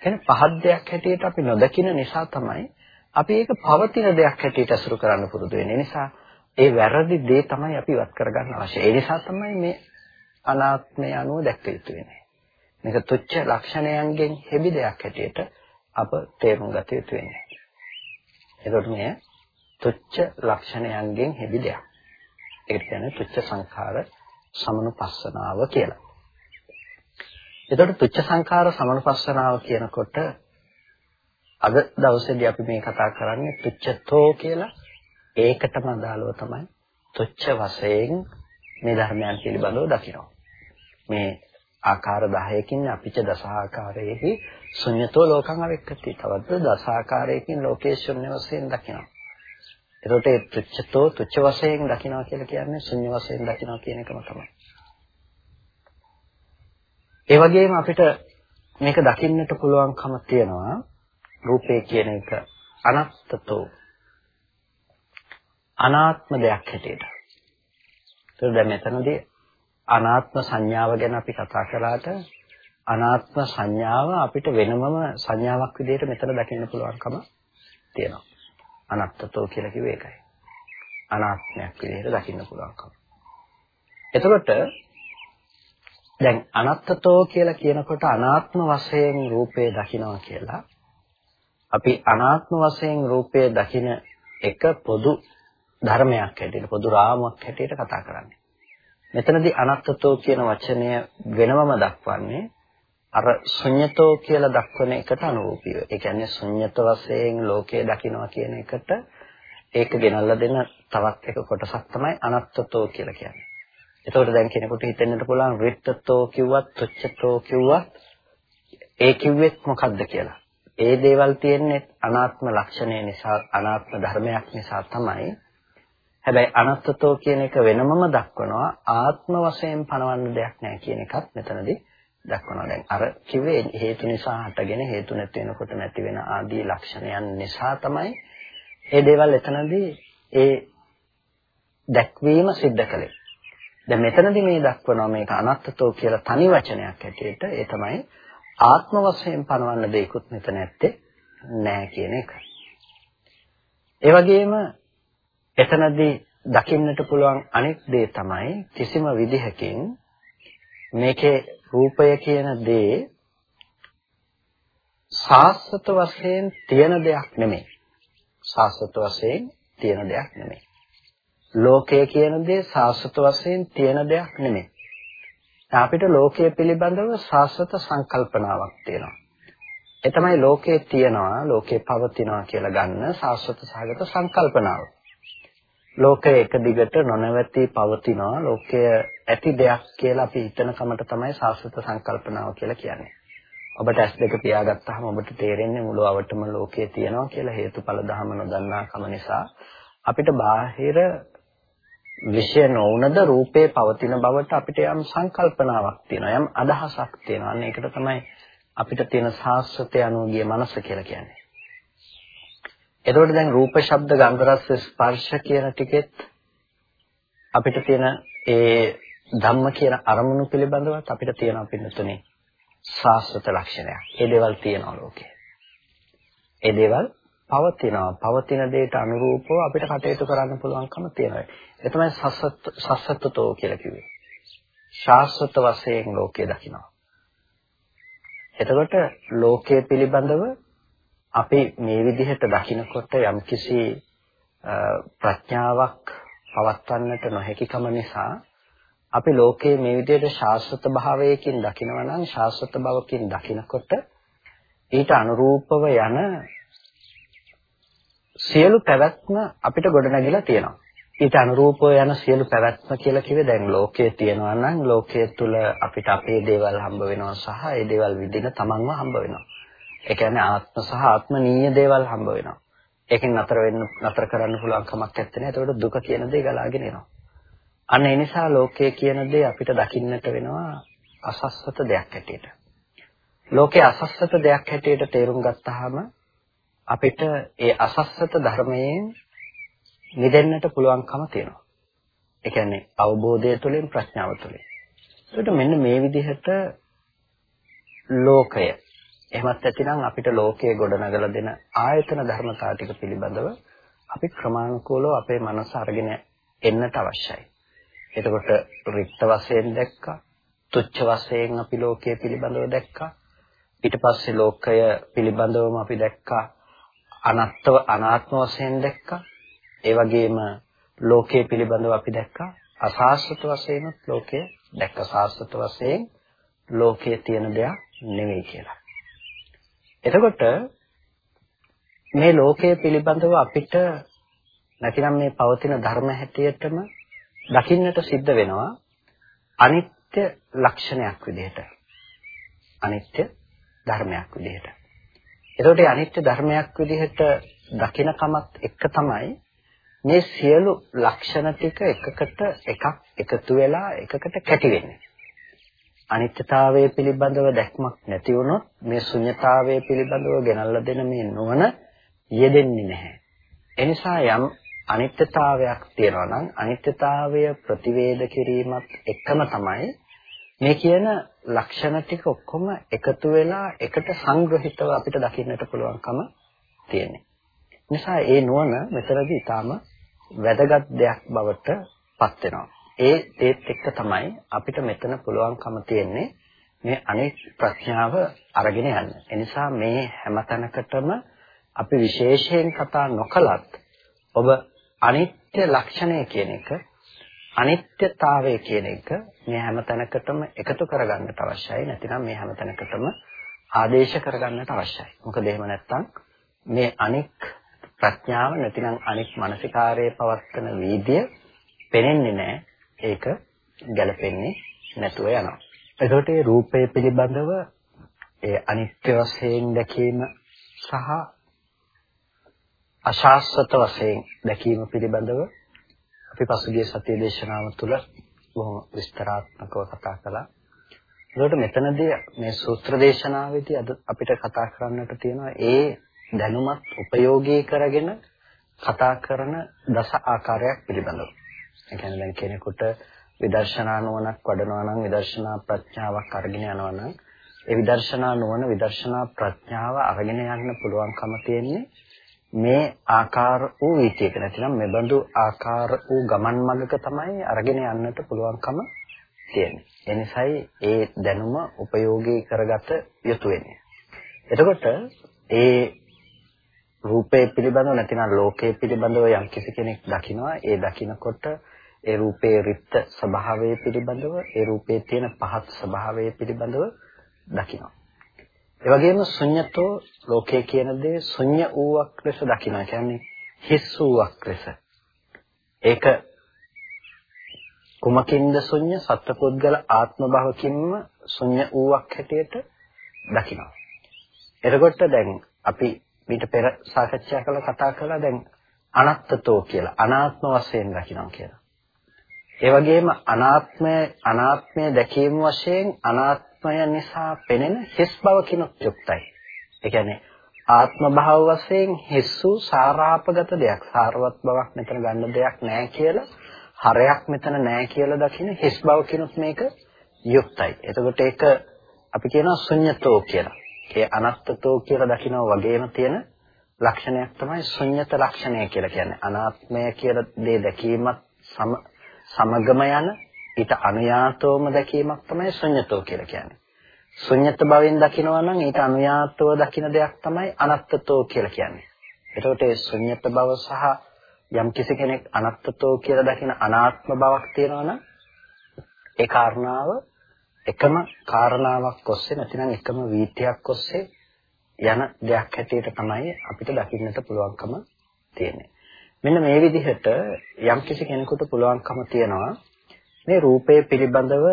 කියන්නේ පහත් දෙයක් හැටියට අපි නොදකින නිසා තමයි අපි ඒක පවතින දෙයක් හැටියට අසුරු කරන්න පුරුදු වෙන නිසා ඒ වැරදි දේ තමයි අපි ඉවත් කරගන්න අවශ්‍ය. ඒ නිසා තමයි මේ අනාත්මය අනුව දැක්ක යුතු වෙන්නේ. මේක තුච්ච ලක්ෂණයන්ගෙන් හෙබි දෙයක් හැටියට අප තේරුම් ගත යුතු වෙන්නේ. එතකොට මේ තුච්ච ලක්ෂණයන්ගෙන් හෙබි දෙයක්. ඒකට කියන්නේ තුච්ච සංඛාර සමනුපස්සනාව කියලා. එතකොට තුච්ච සංඛාර සමනුපස්සනාව කියනකොට අද දවසේදී අපි මේ කතා කරන්නේ තුච්ඡතෝ කියලා ඒකටම අදාළව තමයි තුච්ඡ වශයෙන් මේ ධර්මයන් පිළිබඳව දකිනවා. මේ ආකාර 10කින් අපිච දසආකාරයේහි ශුන්‍යතෝ ලෝකං අවික්කති. තවද දසආකාරයකින් ලෝකේ ශුන්‍ය වශයෙන් දකිනවා. එතකොට ඒ තුච්ඡතෝ තුච්ඡ වශයෙන් දකිනවා කියලා කියන්නේ ශුන්‍ය වශයෙන් දකිනවා කියන එකම තමයි. ඒ වගේම අපිට මේක දකින්නට පුළුවන්කම තියෙනවා රූපේ කියන එක අනත්තතෝ අනාත්ම දෙයක් හැටියට. ඒත් දැන් මෙතනදී අනාත්ම සංඥාව ගැන අපි කතා කළාට අනාත්ම සංඥාව අපිට වෙනමම සංඥාවක් විදිහට මෙතන දකින්න පුළුවන්කම තියෙනවා. අනත්තතෝ කියලා කිව්වේ ඒකයි. අනාත්මයක් විදිහට දකින්න පුළුවන්කම. එතකොට දැන් අනත්තතෝ කියලා කියනකොට අනාත්ම වශයෙන් රූපේ දකිනවා කියලා අපි අනාත්ම වශයෙන් රූපය දකින එක පොදු ධර්මයක් හැටියට පොදු රාමුවක් හැටියට කතා කරන්නේ. මෙතනදී අනත්තතෝ කියන වචනය වෙනවම දක්වන්නේ අර ශුන්්‍යතෝ කියලා දක්වන එකට අනුරූපීව. ඒ කියන්නේ ශුන්්‍යත වශයෙන් ලෝකය දකිනවා කියන එකට ඒක ගෙනල්ලා දෙන තවත් එක කොටසක් තමයි අනත්තතෝ කියලා කියන්නේ. එතකොට දැන් කෙනෙකුට හිතෙන්නට පුළුවන් රිත්තතෝ කිව්වත් තුච්ඡතෝ කිව්වත් ඒ කිව්වෙත් මොකද්ද කියලා. ඒ දේවල් තියෙන්නේ අනාත්ම ලක්ෂණය නිසා අනාත්ම ධර්මයක් නිසා තමයි. හැබැයි අනත්තතෝ කියන එක වෙනමම දක්වනවා ආත්ම වශයෙන් පනවන්න දෙයක් නැහැ කියන එකත් මෙතනදී දක්වනවා. දැන් අර කිව්වේ හේතු නිසා හටගෙන හේතු නැති වෙනකොට නැති වෙන ආදී ලක්ෂණයන් නිසා තමයි මේ දේවල් එතනදී ඒ දැක්වීම සිද්ධ කළේ. දැන් මෙතනදී මේ දක්වනවා මේක අනත්තතෝ කියලා තනි වචනයක් ඇටියට ඒ තමයි ආත්ම වශයෙන් පනවන්න දෙයක්වත් මෙතන නැත්තේ නෑ කියන එක. ඒ වගේම එතනදී දකින්නට පුළුවන් අනෙක් දේ තමයි කිසිම විදිහකින් මේකේ රූපය කියන දේ සාස්වත වශයෙන් තියෙන දෙයක් නෙමෙයි. සාස්වත වශයෙන් තියෙන දෙයක් නෙමෙයි. ලෝකය කියන දේ සාස්වත වශයෙන් තියෙන දෙයක් නෙමෙයි. අපිට ලෝකයේ පිළිබඳව සාස්වත සංකල්පනාවක් තියෙනවා. ඒ තමයි ලෝකයේ තියනවා, ලෝකේ පවතිනවා කියලා ගන්න සාස්වත සහගත සංකල්පනාව. ලෝකය එක දිගට නොනවති පවතිනවා, ලෝකය ඇති දෙයක් කියලා අපි හිතන කමට තමයි සාස්වත සංකල්පනාව කියලා කියන්නේ. ඔබට ඇස් දෙක පියාගත්තාම ඔබට තේරෙන්නේ මුළු අවටම ලෝකයේ තියනවා කියලා හේතුඵල ධම නොදන්නා කම නිසා අපිට බාහිර විෂය නොවුනද රූපේ පවතින බවට අපිට යම් සංකල්පනාවක් තියෙනවා යම් අදහසක් තියෙනවා. අන්න ඒකට තමයි අපිට තියෙන සාස්වතය අනුගිය මනස කියලා කියන්නේ. එතකොට දැන් රූප, ශබ්ද, ගන්ධ, රස, ස්පර්ශ කියන ටිකෙත් අපිට තියෙන ඒ ධම්ම කියන අරමුණු පිළිබඳවත් අපිට තියෙන පින්නතුනේ සාස්වත ලක්ෂණයක්. ඒ දේවල් තියෙනවා ලෝකේ. ඒ දේවල් පවතිනවා. පවතින දෙයට අනුරූපව අපිට කටයුතු කරන්න පුළුවන්කම තියෙනවා. ඒ තමයි සස්සත්තතෝ කියලා කිව්වේ. ශාස්වත වශයෙන් ලෝකය දකිනවා. එතකොට ලෝකයේ පිළිබඳව අපි මේ විදිහට දකිනකොට යම්කිසි ප්‍රඥාවක් පවත්වන්නට නොහැකිකම නිසා අපි ලෝකයේ මේ විදිහට ශාස්වත භාවයකින් දකිනවා නම් ශාස්වත භවකින් දකිනකොට ඊට අනුරූපව යන සියලු පැවැත්ම අපිට ගොඩනැගිලා තියෙනවා. ඊට අනුරූපව යන සියලු පැවැත්ම කියලා කිව්වේ දැන් ලෝකයේ තියෙනවා නම් ලෝකයේ තුල අපිට අපේ දේවල් හම්බ වෙනවා සහ ඒ දේවල් විඳින තමන්ව හම්බ වෙනවා. ඒ කියන්නේ ආත්ම සහ ආත්මනීය දේවල් හම්බ වෙනවා. ඒකෙන් නතර වෙන්න නතර කරන්න පුළුවන් කමක් නැත්තේ. ඒකට දුක කියන දේ ගලාගෙන එනවා. අන්න ඒ නිසා ලෝකයේ කියන දේ අපිට දකින්නට වෙනවා අසස්වත දෙයක් හැටියට. ලෝකයේ අසස්වත දෙයක් හැටියට තේරුම් ගත්තාම අපිට ඒ අසස්සත ධර්මයෙන් මිදෙන්නට පුළුවන්කම තියෙනවා. ඒ කියන්නේ අවබෝධය තුළින් ප්‍රඥාව තුළින්. ඒකට මෙන්න මේ විදිහට ලෝකය එහෙමත් නැතිනම් අපිට ලෝකයේ ගොඩනගලා දෙන ආයතන ධර්මතා ටික පිළිබඳව අපි ක්‍රමානුකූලව අපේ මනස අරගෙන එන්නට අවශ්‍යයි. එතකොට රික්ත වශයෙන් දැක්කා, තුච්ඡ වශයෙන් අපි ලෝකයේ පිළිබඳව දැක්කා. ඊට පස්සේ ලෝකය පිළිබඳවම අපි දැක්කා අනත්ව අනාත්ම වශයෙන් දැක්කා. ඒ වගේම ලෝකයේ පිළිබඳව අපි දැක්කා අසාස්වත වශයෙන්ත් ලෝකය දැක්ක සාස්වත වශයෙන් ලෝකයේ තියෙන දෙයක් නෙවෙයි කියලා. එතකොට මේ ලෝකයේ පිළිබඳව අපිට නැතිනම් මේ පවතින ධර්ම හැටියටම දකින්නට සිද්ධ වෙනවා අනිත්‍ය ලක්ෂණයක් විදිහට. අනිත්‍ය ධර්මයක් විදිහට. එතකොට මේ අනිත්‍ය ධර්මයක් විදිහට දකිනකමත් එක තමයි මේ සියලු ලක්ෂණ ටික එකකට එකක් එකතු වෙලා එකකට කැටි වෙන්නේ. අනිත්‍යතාවය පිළිබඳව දැක්මක් නැති වුණොත් මේ ශුන්‍යතාවය පිළිබඳව ගෙනල්ලා දෙන මේ නුවණ යෙදෙන්නේ නැහැ. එනිසා යම් අනිත්‍යතාවයක් තියෙනවා නම් අනිත්‍යතාවය ප්‍රතිවේද කිරීමත් එකම තමයි මේ කියන ලක්ෂණ ටික ඔක්කොම එකතු වෙලා එකට සංග්‍රහිතව අපිට දකින්නට පුළුවන්කම තියෙන්නේ. නිසා ඒ නුවණ මෙතනදී ඊටාම වැදගත් දෙයක් බවට පත් වෙනවා. ඒ ඒත් එක්ක තමයි අපිට මෙතන පුළුවන්කම තියෙන්නේ මේ අනිත් ප්‍රඥාව අරගෙන යන්න. එනිසා මේ හැම තැනකටම අපි විශේෂයෙන් කතා නොකලත් ඔබ අනිත්‍ය ලක්ෂණය කියන එක අනිත්‍යතාවය කියන එක මේ හැම තැනකටම එකතු කරගන්නට අවශ්‍යයි. නැතිනම් මේ හැම තැනකටම ආදේශ කරගන්නට අවශ්‍යයි. මොකද එහෙම නැත්නම් මේ අනික් ප්‍රඥාව නැතිනම් අනික් මානසිකාරයේ පවත්වන වීදිය පෙනෙන්නේ නැහැ. ඒක ගැලපෙන්නේ නැතුව යනවා. එතකොට මේ රූපය පිළිබඳව ඒ අනිත්‍ය වශයෙන් දැකීම සහ අශාස්වත වශයෙන් දැකීම පිළිබඳව අපි පසුගිය සතියේ දේශනාව තුළ බොහොම විස්තරාත්මකව කතා කළා. ඒකට මෙතනදී මේ සූත්‍ර දේශනාවේදී අද අපිට කතා කරන්නට තියෙනවා ඒ දැනුමත් උපයෝගී කරගෙන කතා කරන දස ආකාරයක් පිළිබඳව. ඒ කියන්නේ දැන් කෙනෙකුට විදර්ශනා නුවණක් වඩනවා නම් විදර්ශනා ප්‍රඥාවක් අරගෙන යනවා නම් ඒ විදර්ශනා නුවණ විදර්ශනා ප්‍රඥාව අරගෙන යන්න පුළුවන්කම තියෙන්නේ මේ ආකාර වූ වීතියක නැතිනම් මෙබඳු ආකාර වූ ගමන් මඟක තමයි අරගෙන යන්නට පුළුවන්කම තියෙන්නේ. ඒ නිසායි ඒ දැනුම ප්‍රයෝගී කරගත යුතු වෙන්නේ. එතකොට ඒ රූපේ පිළිබඳව නැතිනම් ලෝකයේ පිළිබඳව යම් කිසි කෙනෙක් දකිනවා ඒ දකිනකොට ඒ රූපේ රිත්ත ස්වභාවය පිළිබඳව ඒ රූපේ තියෙන පහත් ස්වභාවය පිළිබඳව දකිනවා. ඒ වගේම ශුන්‍යතෝ ලෝකයේ කියන දේ ශුන්‍ය වූවක් ලෙස දකිනවා. කියන්නේ හිස් වූවක් ලෙස. ඒක කුමකින්ද ශුන්‍ය සත්පුද්ගල ආත්ම භවකින්ම ශුන්‍ය වූවක් හැටියට දකිනවා. එතකොට දැන් අපි මීට පෙර සාකච්ඡා කළා කතා කළා දැන් අනත්තතෝ කියලා අනාත්ම වශයෙන් දකිනවා කියලා. ඒ වගේම අනාත්මය අනාත්මය දැකීම වශයෙන් අනාත්මය නිසා පෙනෙන හිස් බවකිනුත් යුක්තයි. ඒ කියන්නේ ආත්ම භාව වශයෙන් හිස් වූ සාරාපගත දෙයක් සාරවත් බවක් මෙතන ගන්න දෙයක් නැහැ කියලා හරයක් මෙතන නැහැ කියලා දකින හිස් බවකිනුත් මේක යුක්තයි. එතකොට ඒක අපි කියනවා ශුන්‍යතෝ කියලා. ඒ අනත්තතෝ කියලා දකිනවා වගේම තියෙන ලක්ෂණයක් තමයි ශුන්‍යත ලක්ෂණය කියලා කියන්නේ. අනාත්මය කියලා දේ දැකීමත් සම සමගම යන ඊට අනුයාතවම දැකීමක් තමයි ශුන්‍යතෝ කියලා කියන්නේ. ශුන්‍යත භවෙන් දකිනවා නම් ඊට අනුයාතව දකින දෙයක් තමයි අනත්තතෝ කියලා කියන්නේ. එතකොට ඒ ශුන්‍යත භව සහ යම් කිසි කෙනෙක් අනත්තතෝ කියලා දකින අනාත්ම බවක් තියෙනවා නම් ඒ කාරණාව එකම කාරණාවක් ඔස්සේ නැතිනම් එකම වීතියක් ඔස්සේ යන දෙයක් හැටියට තමයි අපිට දකින්නට පුළුවන්කම තියෙන්නේ. මෙන්න මේ විදිහට යම් කිසි කෙනෙකුට පුළුවන්කම තියනවා මේ රූපය පිළිබඳව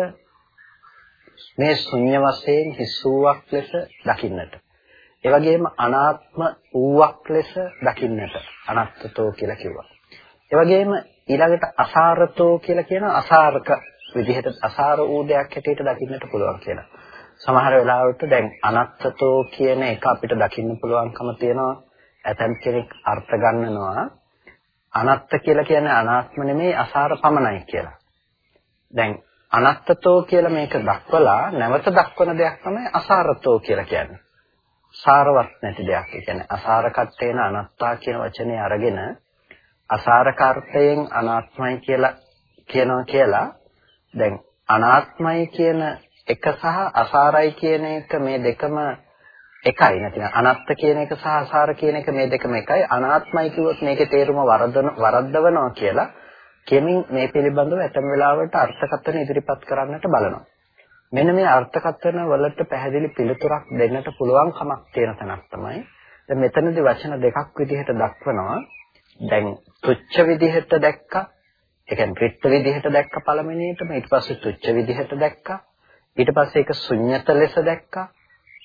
මේ ශුන්‍ය වශයෙන් හිස්සුවක් ලෙස දකින්නට. ඒ වගේම අනාත්ම වූවක් ලෙස දකින්නට අනත්තතෝ කියලා කිව්වා. ඒ වගේම ඊළඟට අසාරතෝ කියලා කියන අසාරක විදිහට අසාර වූ දෙයක් හැටියට දකින්නට පුළුවන් කියලා. සමහර වෙලාවට දැන් අනත්තතෝ කියන එක අපිට දකින්න පුළුවන්කම තියෙනවා. ඇතම් කෙනෙක් අර්ථ ගන්නනවා අනත්ත කියලා කියන්නේ අනාත්ම නෙමෙයි අසාර පමණයි කියලා. දැන් අනත්තතෝ කියලා මේක දක්වලා නැවත දක්වන දෙයක් තමයි අසාරතෝ කියලා කියන්නේ. සාරවත් නැති දෙයක්. ඒ කියන්නේ අසාරකත්වේන අනත්තා කියන වචනේ අරගෙන අසාරකාර්ථයෙන් අනාත්මයි කියලා කියනවා කියලා දැන් අනාත්මයි කියන එක සහ අසාරයි කියන එක මේ දෙකම එකයි. නැතිනම් අනත්ත කියන එක සහ අසාර කියන එක මේ දෙකම එකයි. අනාත්මයි කිව්වොත් මේකේ තේරුම වරදන වරද්දවනවා කියලා කෙමින් මේ පිළිබඳව ඇතම වෙලාවට අර්ථකථන ඉදිරිපත් කරන්නට බලනවා. මෙන්න මේ අර්ථකථන වලට පැහැදිලි පිළිතුරක් දෙන්නට පුළුවන් කමක් තියෙන තැනක් තමයි. දැන් මෙතනදී වචන දෙකක් විදිහට දක්වනවා. දැන් තුච්ච විදිහට දැක්කා. ඒ කියන්නේ ත්‍රිත්ව විදිහට දැක්ක පළවෙනියටම ඊට පස්සේ තුච්ච විදිහට දැක්කා ඊට පස්සේ ඒක ශුන්්‍යත ලෙස දැක්කා.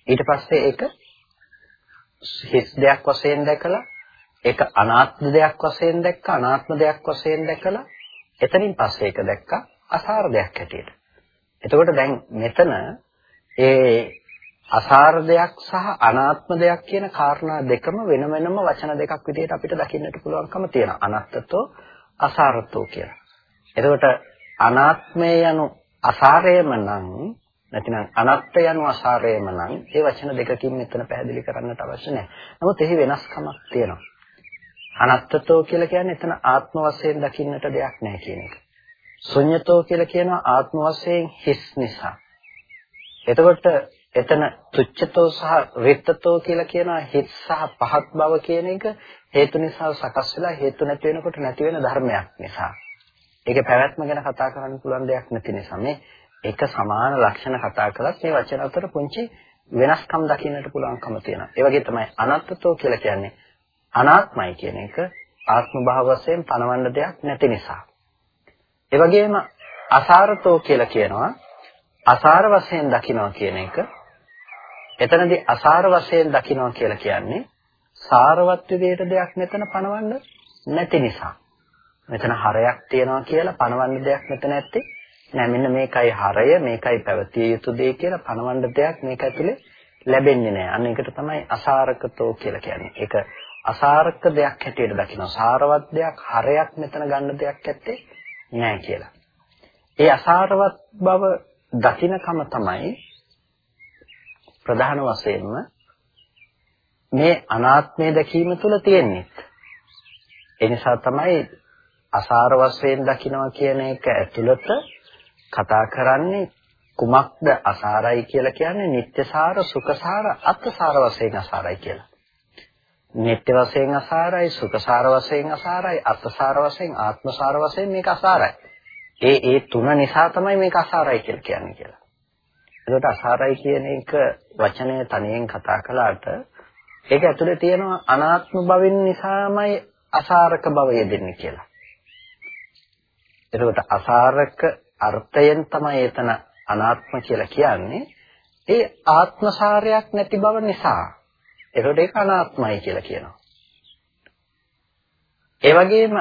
ඊට පස්සේ ඒක හිස් දෙයක් වශයෙන් දැකලා ඒක අනාත්ම දෙයක් වශයෙන් දැක්කා අනාත්ම දෙයක් වශයෙන් දැකලා එතනින් පස්සේ ඒක දැක්කා අසාර දෙයක් හැටියට. එතකොට දැන් මෙතන ඒ අසාර දෙයක් සහ අනාත්ම දෙයක් කියන කාරණා දෙකම වෙන වෙනම වචන දෙකක් විදිහට අපිට දකින්නට පුළුවන්කම තියෙනවා. අනත්තතෝ අසාරතෝ කියලා. එතකොට අනාත්මය යනු අසාරයම නම් නැතිනම් අනත්ත යනු අසාරයම නම් ඒ වචන දෙකකින් මෙතන පැහැදිලි කරන්නට අවශ්‍ය නැහැ. නමුත් එහි වෙනස්කමක් තියෙනවා. අනත්තතෝ කියලා කියන්නේ එතන ආත්ම වශයෙන් දකින්නට දෙයක් නැහැ කියන එක. ශුන්‍යතෝ කියලා කියනවා ආත්ම වශයෙන් හිස් නිසා. එතකොට එතන තුච්ඡතෝ සහ රිත්තතෝ කියලා කියනවා හිස් සහ පහත් බව කියන එක හේතු නිසා සකස් වෙලා හේතු නැති වෙනකොට නැති වෙන ධර්මයක් නිසා. ඒකේ පැවැත්ම ගැන කතා කරන්න පුළුවන් දෙයක් නැති නිසා මේ එක සමාන ලක්ෂණ කතා කළත් මේ වචන අතර පුංචි වෙනස්කම් දකින්නට පුළුවන්කම තියෙනවා. ඒ වගේ තමයි අනත්තතෝ කියලා කියන්නේ අනාත්මයි කියන එක ආත්ම භාව වශයෙන් පනවන්න දෙයක් නැති නිසා. ඒ වගේම අසාරතෝ කියලා කියනවා අසාර වශයෙන් දකිනවා කියන එක එතනදී අසාර වශයෙන් දකිනවා කියලා කියන්නේ සාරවත් විදියට දෙයක් මෙතන පනවන්න නැති නිසා. මෙතන හරයක් තියනවා කියලා පනවන්න දෙයක් මෙතන නැත්තේ නෑ මෙන්න මේකයි හරය මේකයි පැවතිය යුතු දේ කියලා පනවන්න දෙයක් මේක ඇතුලේ ලැබෙන්නේ නෑ. අන්න ඒකට තමයි අසාරකතෝ කියලා කියන්නේ. ඒක අසාරක දෙයක් හැටියට දකිනවා. සාරවත් දෙයක් හරයක් මෙතන ගන්න දෙයක් ඇත්තේ නෑ කියලා. ඒ අසාරවත් බව දකින්නකම තමයි ප්‍රධාන වශයෙන්ම මේ අනාත්මය දැකීම තුළ තියෙන්නේ. ඒ නිසා තමයි අසාර වශයෙන් දකිනවා කියන එක ඇතුළත කතා කරන්නේ කුමක්ද අසාරයි කියලා කියන්නේ නිත්‍යසාර සුඛසාර අත්සාර වශයෙන් අසාරයි කියලා. නිත්‍ය වශයෙන් අසාරයි සුඛසාර වශයෙන් අසාරයි අත්සාර වශයෙන් ආත්මසාර වශයෙන් මේක අසාරයි. ඒ ඒ තුන නිසා තමයි මේක අසාරයි කියලා කියන්නේ කියලා. ඒකට අසාරයි කියන එක වචනය තනියෙන් කතා කළාට ඒක ඇතුලේ තියෙන අනාත්ම භවෙන් නිසාමයි අසාරක භවය දෙන්නේ කියලා. එතකොට අසාරක අර්ථයෙන් තමයි එතන අනාත්ම කියලා කියන්නේ. ඒ ආත්මසාරයක් නැති බව නිසා. එතකොට ඒක අනාත්මයි කියලා කියනවා. ඒ වගේම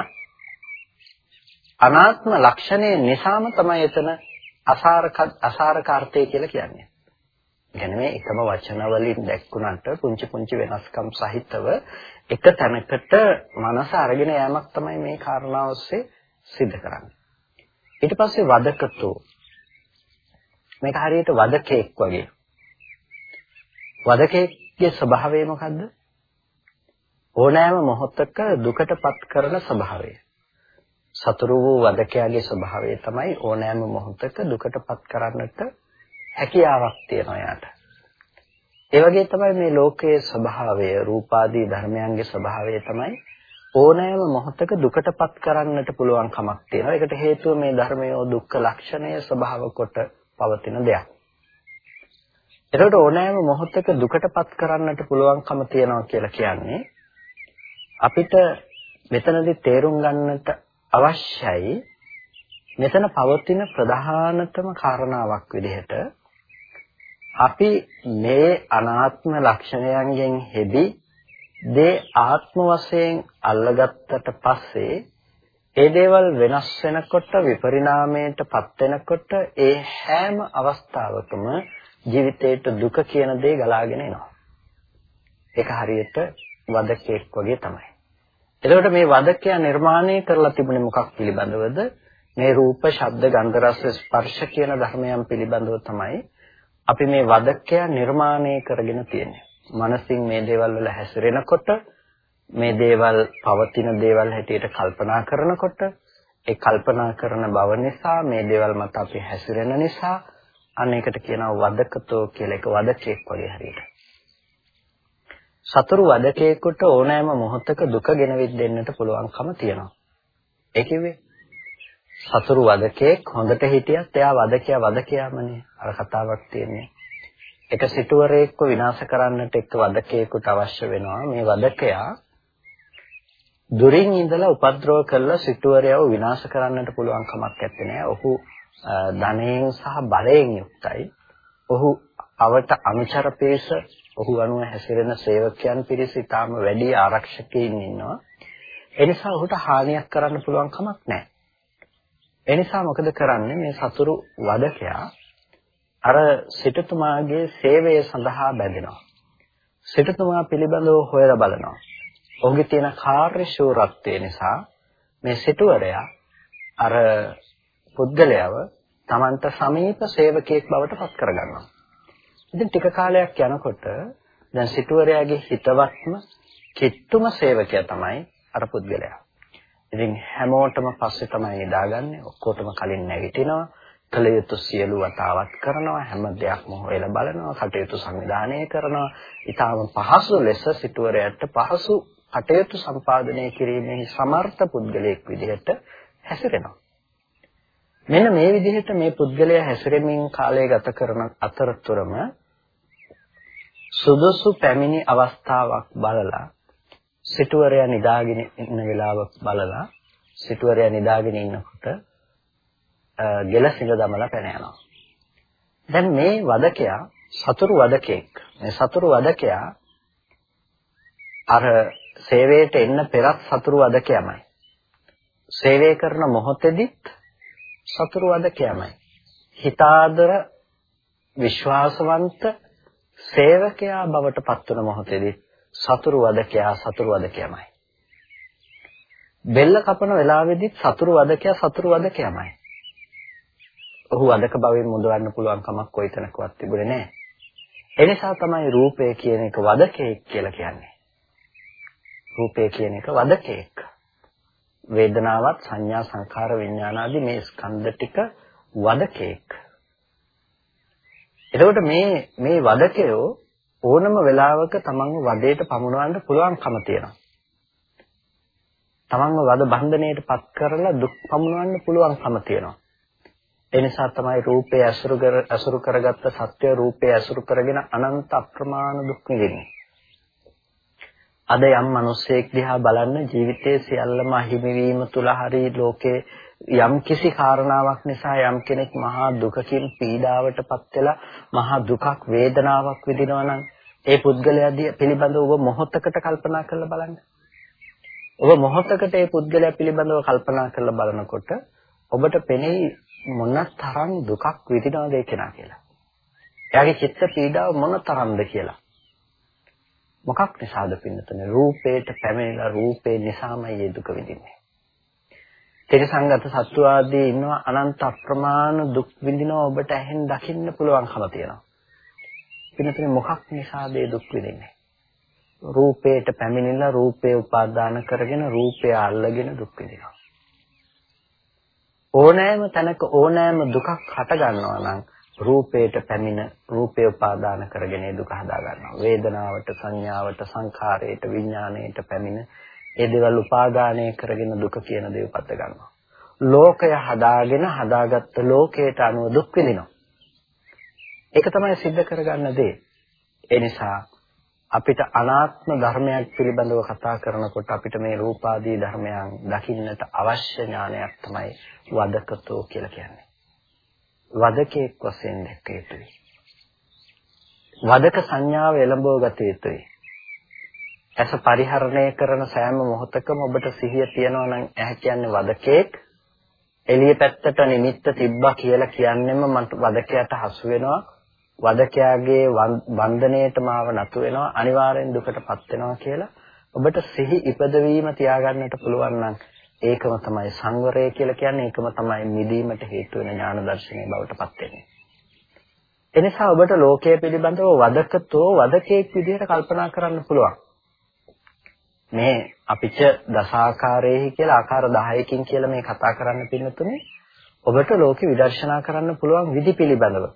අනාත්ම ලක්ෂණය නිසාම තමයි එතන අසාරක අසාරක අර්ථය කියලා කියන්නේ. කියන්නේ මේ එකම වචන වලින් දැක්ුණාට පුංචි පුංචි වෙනස්කම් සහිතව එක තැනකට මනස අරගෙන යෑමක් තමයි මේ කාරණාව ඔස්සේ සිද්ධ කරන්නේ. ඊට පස්සේ වදකතෝ මේක හරියට වදකෙක් වගේ. වදකෙක්ගේ ස්වභාවය මොකද්ද? ඕනෑම මොහොතක දුකටපත් කරන ස්වභාවය. සතුරු වූ වදකයාගේ ස්වභාවය තමයි ඕනෑම මොහොතක දුකටපත් කරන්නට හැකියාවක් තියෙනවා යාට. ඒ වගේ තමයි මේ ලෝකයේ ස්වභාවය රූපාදී ධර්මයන්ගේ ස්වභාවය තමයි ඕනෑම මොහොතක දුකටපත් කරන්නට පුළුවන් කමක් තියෙනවා. ඒකට හේතුව මේ ධර්මයේ දුක්ඛ ලක්ෂණය ස්වභාව කොට පවතින දෙයක්. ඒකට ඕනෑම මොහොතක දුකටපත් කරන්නට පුළුවන්කම තියනවා කියලා කියන්නේ අපිට මෙතනදී තේරුම් ගන්නට අවශ්‍යයි මෙතන පවතින ප්‍රධානතම කාරණාවක් විදිහට අපි මේ අනාත්ම ලක්ෂණයන්ගෙන් හෙබි දේ ආත්ම වශයෙන් අල්ලගත්තට පස්සේ ඒ දේවල් වෙනස් වෙනකොට විපරිණාමයටපත් වෙනකොට ඒ හැම අවස්ථාවකම ජීවිතේට දුක කියන දේ ගලාගෙන එනවා. ඒක හරියට වදකෙක් වගේ තමයි. එතකොට මේ වදකයා නිර්මාණය කරලා තිබුණේ මොකක් පිළිබඳවද? මේ රූප, ශබ්ද, ගන්ධ, රස, ස්පර්ශ කියන ධර්මයන් පිළිබඳව තමයි අපි මේ වදකයා නිර්මාණය කරගෙන තියෙන්නේ. මනසින් මේ දේවල් වල හැසිරෙනකොට මේ දේවල් පවතින දේවල් හැටියට කල්පනා කරනකොට ඒ කල්පනා කරන බව නිසා මේ දේවල් මත අපි හැසිරෙන නිසා අනේකට කියනවා වදකතෝ කියලා එක වදකෙක් වගේ හරියට. සතුරු වදකේකට ඕනෑම මොහොතක දුක ගෙනවිත් දෙන්නට පුළුවන්කම තියෙනවා. ඒ කිව්වේ සතුරු වදකේක් හොඳට හිටියත් එයා වදකයා වදකයාමනේ. අර කතාවක් තියෙන්නේ. එක සිටුවරයෙක්ව විනාශ කරන්නට එක්ක වදකේකට අවශ්‍ය වෙනවා. මේ වදකයා දුරින් ඉඳලා උපද්‍රව කළා සිටුවරයව විනාශ කරන්නට පුළුවන් කමක් නැත්තේ. ඔහු ධනයෙන් සහ බලයෙන් යුක්තයි. ඔහු අවට අනුචර පේස ඔහු අනුව හැසිරෙන සේවකයන් පිරිස ඊටාම වැඩි ආරක්ෂකයින් ඉන්නවා. ඒ නිසා ඔහුට හානියක් කරන්න පුළුවන් කමක් නැහැ. ඒ නිසා මොකද කරන්නේ මේ සතුරු වදකයා අර සිටුතුමාගේ සේවය සඳහා බැඳෙනවා. සිටුතුමා පිළිබඳව හොයලා බලනවා. ඔහුගේ තියෙන කාර්යශූරත්වය නිසා මේ සිටුවරයා අර පුද්ගලයාව Tamanta සමීප සේවකයෙක් බවට පත් කරගන්නවා. ඉතින් ටික කාලයක් යනකොට දැන් සිටුවරයාගේ හිතවත්ම කිට්ටුම සේවකයා තමයි අර පුද්ගලයා. ඉතින් හැමෝටම පස්සේ තමයි නිදාගන්නේ. ඔක්කොටම කලින් නැගිටිනවා. කල යුතු සියලු වතාවත් කරනවා. හැම දෙයක්ම හොයලා බලනවා. කටයුතු සංවිධානය කරනවා. ඊටාම පහසු ලෙස සිටුවරයාට පහසු කටයුතු සම්පාදනය කිරීමේ සමර්ථ පුද්ගලයෙක් විදිහට හැසිරෙනවා. මෙන්න මේ විදිහට මේ පුද්ගලයා හැසිරෙමින් කාලය ගත කරන අතරතුරම සුදුසු පැමිණි අවස්ථාවක් බලලා සිටුවරයා නිදාගෙන ඉන්න වෙලාවක් බලලා සිටුවරයා නිදාගෙන ඉන්නකොට ගෙල සිඟ දමලා පැන යනවා. දැන් මේ වදකයා සතුරු වදකෙක්. මේ සතුරු වදකයා අර සේවයට එන්න පෙරත් සතුරු වදකයමයි. සේවය කරන මොහොතේදීත් සතුරු වදකයමයි. හිතාදර විශ්වාසවන්ත සේවකයා බවට පත්වන මොහොතේදී සතුරු වදකයා සතුරු වදකයමයි. බෙල්ල කපන වෙලාවේදී සතුරු වදකයා සතුරු වදකයමයි. ඔහු වදක භවෙන් මුදවන්න පුළුවන් කමක් කොයිතනකවත් තිබුණේ නැහැ. එනිසා තමයි රූපය කියන එක වදකෙක් කියලා කියන්නේ. රූපය කියන එක වදකෙක්. වේදනාවත් සංඥා සංඛාර විඥාන ආදී මේ ස්කන්ධ ටික වදකෙක්. එතකොට මේ මේ වදකයෝ ඕනම වෙලාවක තමන්ව වදයට පමුණවන්න පුළුවන්කම තියෙනවා. තමන්ව වද බන්ධණයට පත් කරලා දුක් පමුණවන්න පුළුවන්කම තියෙනවා. ඒ නිසා තමයි රූපේ අසුරු කර අසුරු කරගත්ත සත්‍ය රූපේ අසුරු කරගෙන අනන්ත අප්‍රමාණ දුක් විඳින්නේ. අද යම් මිනිසෙක් දිහා බලන්න ජීවිතයේ සියල්ලම අහිමි වීම තුල හරි ලෝකේ යම් කිසි කාරණාවක් නිසා යම් කෙනෙක් මහා දුකකින් පීඩාවටපත් වෙලා මහා දුකක් වේදනාවක් විඳිනවා නම් ඒ පුද්ගලයා පිළිබඳව ඔබ මොහොතකට කල්පනා කරලා බලන්න. ඔබ මොහොතකට ඒ පුද්ගලයා පිළිබඳව කල්පනා කරලා බලනකොට ඔබට පෙනෙයි මොන තරම් දුකක් විඳිනවද ඒ කෙනා කියලා. එයාගේ චිත්ත පීඩාව මොන තරම්ද කියලා. මොකක් නිසාද පින්නතුනේ රූපේට පැමිණලා රූපේ නිසාමයි මේ දුක විඳින්නේ. තිරසංගත සත්ව ආදී ඉන්නවා අනන්ත අප්‍රමාණ දුක් විඳිනවා ඔබට ඇහෙන් දකින්න පුළුවන්කම තියෙනවා. පින්නතුනේ මොකක් නිසාද මේ දුක් විඳින්නේ? රූපේට පැමිණිලා රූපේ උපාදාන කරගෙන රූපය අල්ලගෙන දුක් විඳිනවා. ඕනෑම තැනක ඕනෑම දුකක් හට ගන්නවා නම් රූපයට පැමිණ රූපය උපාදාන කරගෙන දුක හදා ගන්නවා. වේදනාවට, සංඥාවට, සංඛාරයට, විඥාණයට පැමිණ ඒ දේවල් උපාදානය කරගෙන දුක කියන දේ උපද්ද ගන්නවා. ලෝකය හදාගෙන හදාගත්ත ලෝකයට අනුව දුක් විඳිනවා. ඒක තමයි सिद्ध කරගන්න දේ. ඒ නිසා අපිට අනාත්ම ධර්මයක් පිළිබඳව කතා කරනකොට අපිට මේ රූපාදී ධර්මයන් දකින්නට අවශ්‍ය ඥානයක් තමයි වදකතෝ කියලා කියන්නේ. වදකෙක් වශයෙන් දැක්ක යුතුයි. වදක සංඥාව එළඹව ගත යුතුයි. ඇස පරිහරණය කරන සෑම මොහොතකම ඔබට සිහිය තියනවා නම් ඇහැ කියන්නේ වදකෙක් එළිය පැත්තට නිමිත්ත තිබ්බා කියලා කියන්නෙම මට වදකයට හසු වෙනවා වදකයාගේ වන්දනයේට මාව නතු වෙනවා අනිවාර්යෙන් දුකටපත් වෙනවා කියලා ඔබට සිහි ඉපදවීම තියාගන්නට පුළුවන් නම් ඒකම තමයි සංවරය කියලා කියන්නේ ඒකම තමයි මිදීමට හේතු වෙන ඥාන දර්ශනය බවට පත් වෙන්නේ. එනිසා ඔබට ලෝකයේ පිළිබඳව වදකතෝ වදකෙක් විදිහට කල්පනා කරන්න පුළුවන්. මේ අපිට දසාකාරයේහි කියලා ආකාර 10කින් කියලා මේ කතා කරන්න පින්නතුනේ ඔබට ලෝකෙ විදර්ශනා කරන්න පුළුවන් විදි පිළිබඳව.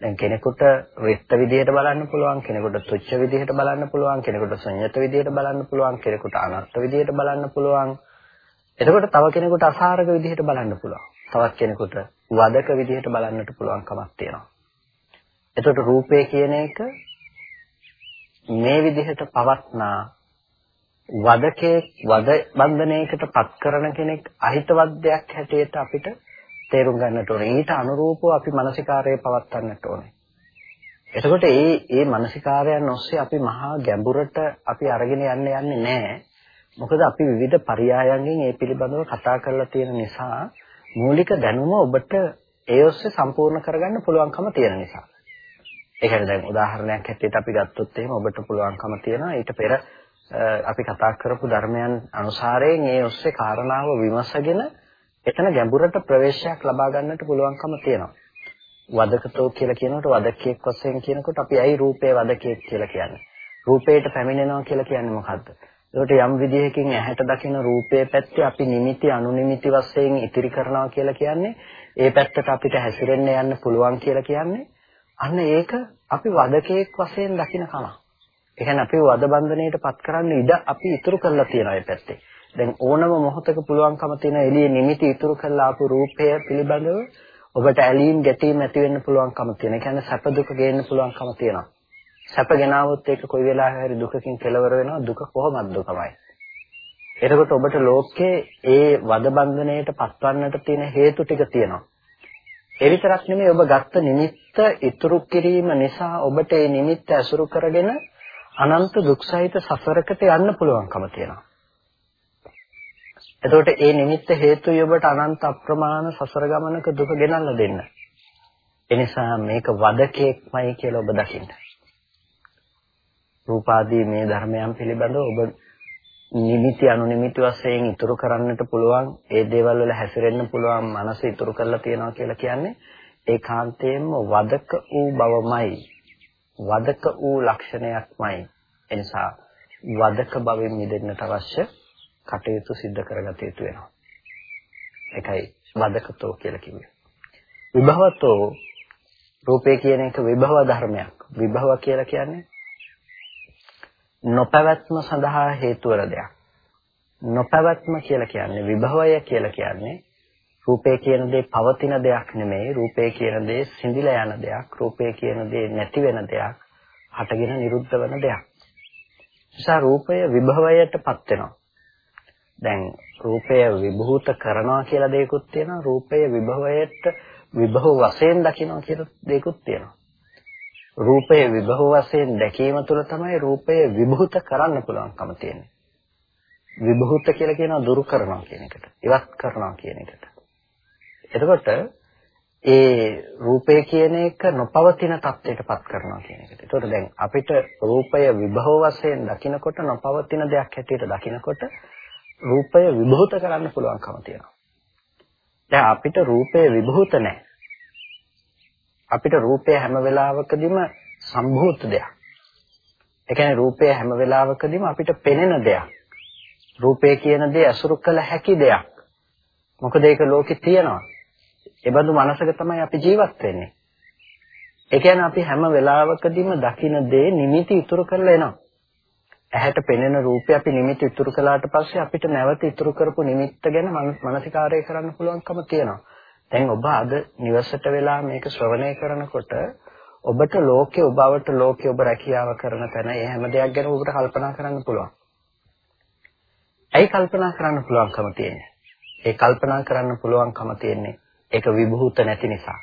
දැන් කෙනෙකුට රිත්ත විදිහට බලන්න පුළුවන්, කෙනෙකුට තුච්ච විදිහට බලන්න පුළුවන්, කෙනෙකුට ශුන්්‍යත විදිහට බලන්න පුළුවන්, කෙනෙකුට අනර්ථ විදිහට බලන්න පුළුවන්. එතකොට තව කෙනෙකුට අසාරක විදිහට බලන්න පුළුවන්. තවත් කෙනෙකුට වදක විදිහට බලන්නට පුළුවන් කමක් තියෙනවා. එතකොට රූපය කියන එක මේ විදිහට පවත්නා වදකේ වද බන්ධනයකට පත් කරන කෙනෙක් අහිතවත් දෙයක් හැටියට අපිට තේරුම් ගන්නට ඕනේ. ඊට අනුරූපව අපි මානසිකාරයේ පවත්වන්නට ඕනේ. එතකොට මේ මේ මානසිකාරයන් ඔස්සේ අපි මහා ගැඹුරට අපි අරගෙන යන්න යන්නේ නැහැ. මොකද අපි විවිධ පරයයන්ගෙන් මේ පිළිබඳව කතා කරලා තියෙන නිසා මූලික දැනුම ඔබට ඒ ඔස්සේ සම්පූර්ණ කරගන්න පුළුවන්කම තියෙන නිසා. ඒ කියන්නේ දැන් උදාහරණයක් හැටියට අපි ගත්තොත් එහෙම ඔබට පුළුවන්කම තියෙනවා ඊට පෙර අපි කතා කරපු ධර්මයන් අනුසාරයෙන් ඒ ඔස්සේ කාරණාව විමසගෙන එතන ගැඹුරට ප්‍රවේශයක් ලබා ගන්නට පුළුවන්කම තියෙනවා. වදකතෝ කියලා කියනකොට වදකෙක් වශයෙන් කියනකොට අපි ඇයි රූපේ වදකෙක් කියලා කියන්නේ? රූපේට පැමිණෙනවා කියලා කියන්නේ මොකද්ද? ඒකට යම් විදිහකින් ඇහැට දකින රූපයේ පැත්තේ අපි නිමිති අනුනිමිති වශයෙන් ඉතිරි කරනවා කියලා කියන්නේ ඒ පැත්තට අපිට හැසිරෙන්න යන්න පුළුවන් කියලා කියන්නේ අන්න ඒක අපි වදකෙක් වශයෙන් දකින කම. ඒ කියන්නේ අපි වද බන්ධණයට පත් කරන්න ඉඩ අපි ඉතුරු කරලා තියෙනවා ඒ පැත්තේ. දැන් ඕනම මොහොතක පුළුවන්කම තියෙන එළියේ නිමිති ඉතුරු කරලා ආපු රූපය පිළිබඳව ඔබට ඇලීම් ගැටීම් ඇති වෙන්න පුළුවන්කම තියෙන. ඒ කියන්නේ සැප දුක ගේන්න පුළුවන්කම තියෙනවා. සැප ගෙනාවොත් ඒක කොයි වෙලාවෙ හරි දුකකින් කෙලවර වෙනවා. දුක කොහොමද දුකමයි. එතකොට ඔබට ලෝකයේ ඒ වද බන්ධණයට පත්වන්නට තියෙන හේතු ටික තියෙනවා. ඒ විතරක් නෙමෙයි ඔබ ගත්ත නිමිත්ත ඉතුරු කිරීම නිසා ඔබට ඒ නිමිත්ත ඇසුරු කරගෙන අනන්ත දුක්සහිත සසරකට යන්න පුළුවන්කම තියෙනවා. එතකොට ඒ නිමිත්ත හේතුයි ඔබට අනන්ත අප්‍රමාණ සසර ගමනක දුක ගෙනල්ලා දෙන්න. එනිසා මේක වදකේක්මයි කියලා ඔබ දකින්න. රූපාදී මේ ධර්මයන් පිළිබඳව ඔබ නිමිති අනුනිමිති වශයෙන් ඉතුරු කරන්නට පුළුවන් ඒ දේවල් වල හැසිරෙන්න පුළුවන් මනස ඉතුරු කරලා තියනවා කියලා කියන්නේ ඒකාන්තයෙන්ම වදක වූ බවමයි වදක වූ ලක්ෂණයක්මයි එනිසා වදක භවෙන් මිදෙන්නට අවශ්‍ය කටයුතු සිද්ධ කරගත යුතු වෙනවා. ඒකයි වදකතෝ කියලා කිව්වේ. විභවතෝ රූපේ කියන එක විභව ධර්මයක්. විභව කියලා කියන්නේ නොපැවැත්ම සඳහා හේතු වන දෙයක්. නොපැවැත්ම කියලා කියන්නේ විභවය කියලා කියන්නේ රූපේ කියන දේ පවතින දෙයක් නෙමෙයි රූපේ කියන දේ සිඳිලා යන දෙයක් රූපේ කියන දේ නැති වෙන දෙයක් හටගෙන නිරුද්ධ වෙන දෙයක්. නිසා රූපය විභවයටපත් වෙනවා. දැන් රූපය විභූත කරනවා කියලා දෙයක්ත් තියෙනවා. රූපය විභවයට විභව වශයෙන් දකිනවා කියලා දෙයක්ත් තියෙනවා. රූපය විභව වශයෙන් දැකීම තුළ තමයි රූපය විභූත කරන්න පුළුවන්කම තියෙන්නේ. විභූත කියලා කියනවා දුරු කරනවා කියන එකට. ඉවත් කරනවා කියන එකට. එතකොට ඒ රූපය කියන එක නොපවතින තත්ත්වයටපත් කරනවා කියන එකට. ඒතකොට දැන් අපිට රූපය විභව වශයෙන් දකිනකොට නොපවතින දෙයක් හැටියට දකිනකොට රූපය විභූත කරන්න පුළුවන්කම තියෙනවා. දැන් අපිට රූපය විභූත නැහැ. අපිට රූපය හැම වෙලාවකදීම සම්භූත දෙයක්. ඒ කියන්නේ රූපය හැම වෙලාවකදීම අපිට පෙනෙන දෙයක්. රූපය කියන දේ අසුරු කළ හැකි දෙයක්. මොකද ඒක ලෝකේ තියෙනවා. ඒ බඳු මනසක තමයි අපි ජීවත් වෙන්නේ. ඒ කියන්නේ අපි හැම වෙලාවකදීම දකින දේ නිමිති ඉතුරු කරලා එනවා. ඇහැට පෙනෙන රූපය අපි නිමිති ඉතුරු කළාට පස්සේ අපිට නැවත ඉතුරු කරපු නිමිත්ත ගැන මනසිකාරය කරන්න පුළුවන්කම තියෙනවා. දැන් ඔබ අද නිවසට වෙලා මේක ශ්‍රවණය කරනකොට ඔබට ලෝකේ ඔබවට ලෝකේ ඔබ රැකියාව කරන තැන ඒ හැම දෙයක් ගැන ඔබට කල්පනා කරන්න පුළුවන්. ඇයි කල්පනා කරන්න පුළුවන්කම තියෙන්නේ? ඒ කල්පනා කරන්න පුළුවන්කම තියෙන්නේ ඒක විභූත නැති නිසා.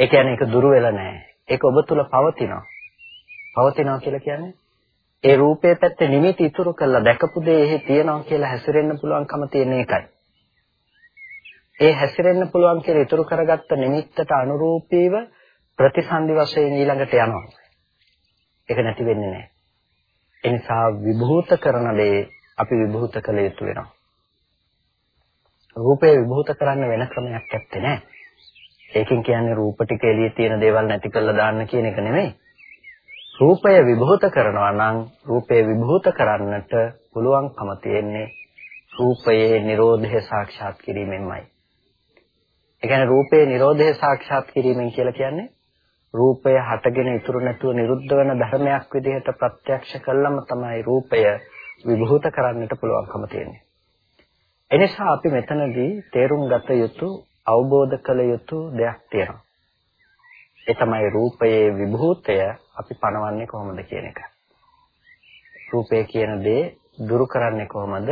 ඒ කියන්නේ ඒක දුර වෙලා නැහැ. ඒක ඔබ තුල පවතිනවා. පවතිනවා කියලා කියන්නේ ඒ රූපේ පැත්තේ නිමිති ඉතුරු කරලා දැකපු දේ එහි තියනවා කියලා හැසිරෙන්න පුළුවන්කම තියෙන එකයි. ඒ හැසිරෙන්න පුළුවන් කියලා ඉතුරු කරගත්ත නිමිත්තට අනුරූපීව ප්‍රතිසන්දි වශයෙන් ඊළඟට යනවා. ඒක නැති වෙන්නේ නැහැ. ඒ නිසා විභූත කරන දේ අපි විභූත කළ යුතු වෙනවා. රූපය විභූත කරන්න වෙන ක්‍රමයක් නැත්තේ නෑ. ඒකෙන් කියන්නේ රූප ටික එළියේ තියෙන දේවල් නැති කරලා දාන්න කියන එක නෙමෙයි. රූපය විභූත කරනවා නම් රූපය විභූත කරන්නට පුළුවන්කම තියෙන්නේ රූපයේ Nirodha සාක්ෂාත් කිරීමෙන්මයි. ඒ කියන්නේ රූපයේ Nirodha සාක්ෂාත් කිරීමෙන් කියලා කියන්නේ රූපය හටගෙන ඉතුරු නැතුව නිරුද්ධ වෙන ධර්මයක් විදිහට ප්‍රත්‍යක්ෂ කළම තමයි රූපය විභූත කරන්නට පුළුවන්කම තියෙන්නේ. එනිසා අපි මෙතනදී තේරුම් ගත යුතු අවබෝධ කළ යුතු දෙයක් තියෙනවා. ඒ තමයි රූපයේ විභූතය අපි පණවන්නේ කොහොමද කියන එක. රූපය කියන දේ දුරු කරන්නේ කොහොමද?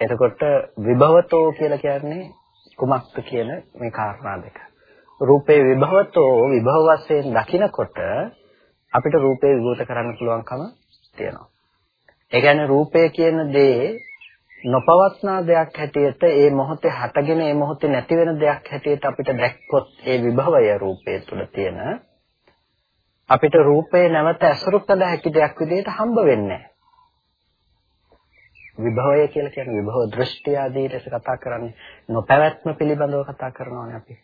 එතකොට විභවතෝ කියලා කියන්නේ කුමක්ද කියන මේ කාරණා දෙක. රූපේ විභවතෝ විභව වශයෙන් දකිනකොට අපිට රූපේ විභූත කරන්න පුළුවන්කම තියෙනවා. ඒ කියන්නේ රූපය කියන දේ නොපවත්නා දෙයක් හැටියට ඒ මොහොතේ හටගෙන ඒ මොහොතේ නැති වෙන දෙයක් හැටියට අපිට දැක්කොත් ඒ විභවය රූපය තුල තියෙන අපිට රූපේ නැවත ඇසුරු කළ හැකි දෙයක් විදිහට හම්බ වෙන්නේ විභවය කියලා කියන්නේ විභව දෘෂ්ටි ආදී ලෙස කතා කරන්නේ නොපැවැත්ම පිළිබඳව කතා කරනවානේ අපි.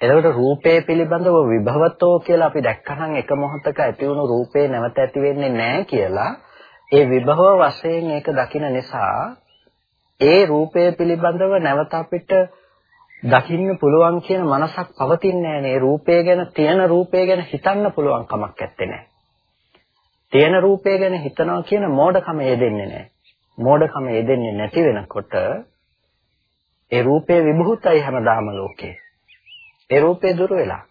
එතකොට රූපේ පිළිබඳව විභවතෝ කියලා අපි දැක්කහම එක මොහොතක ඇති වුණු රූපේ නැවත ඇති වෙන්නේ නැහැ කියලා ඒ විභව වශයෙන් ඒක දකින නිසා ඒ රූපය පිළිබඳව නැවත අපිට දකින්න පුළුවන් කියන මනසක් පවතින්නේ නැහැ. රූපය ගැන තියෙන රූපය ගැන හිතන්න පුළුවන් කමක් නැත්තේ. තියෙන රූපය ගැන හිතනවා කියන මෝඩකම යෙදෙන්නේ නැහැ. මෝඩකම යෙදෙන්නේ නැති වෙනකොට ඒ රූපේ විභූතයි හැමදාම ලෝකේ. ඒ රූපේ දුර වෙලා.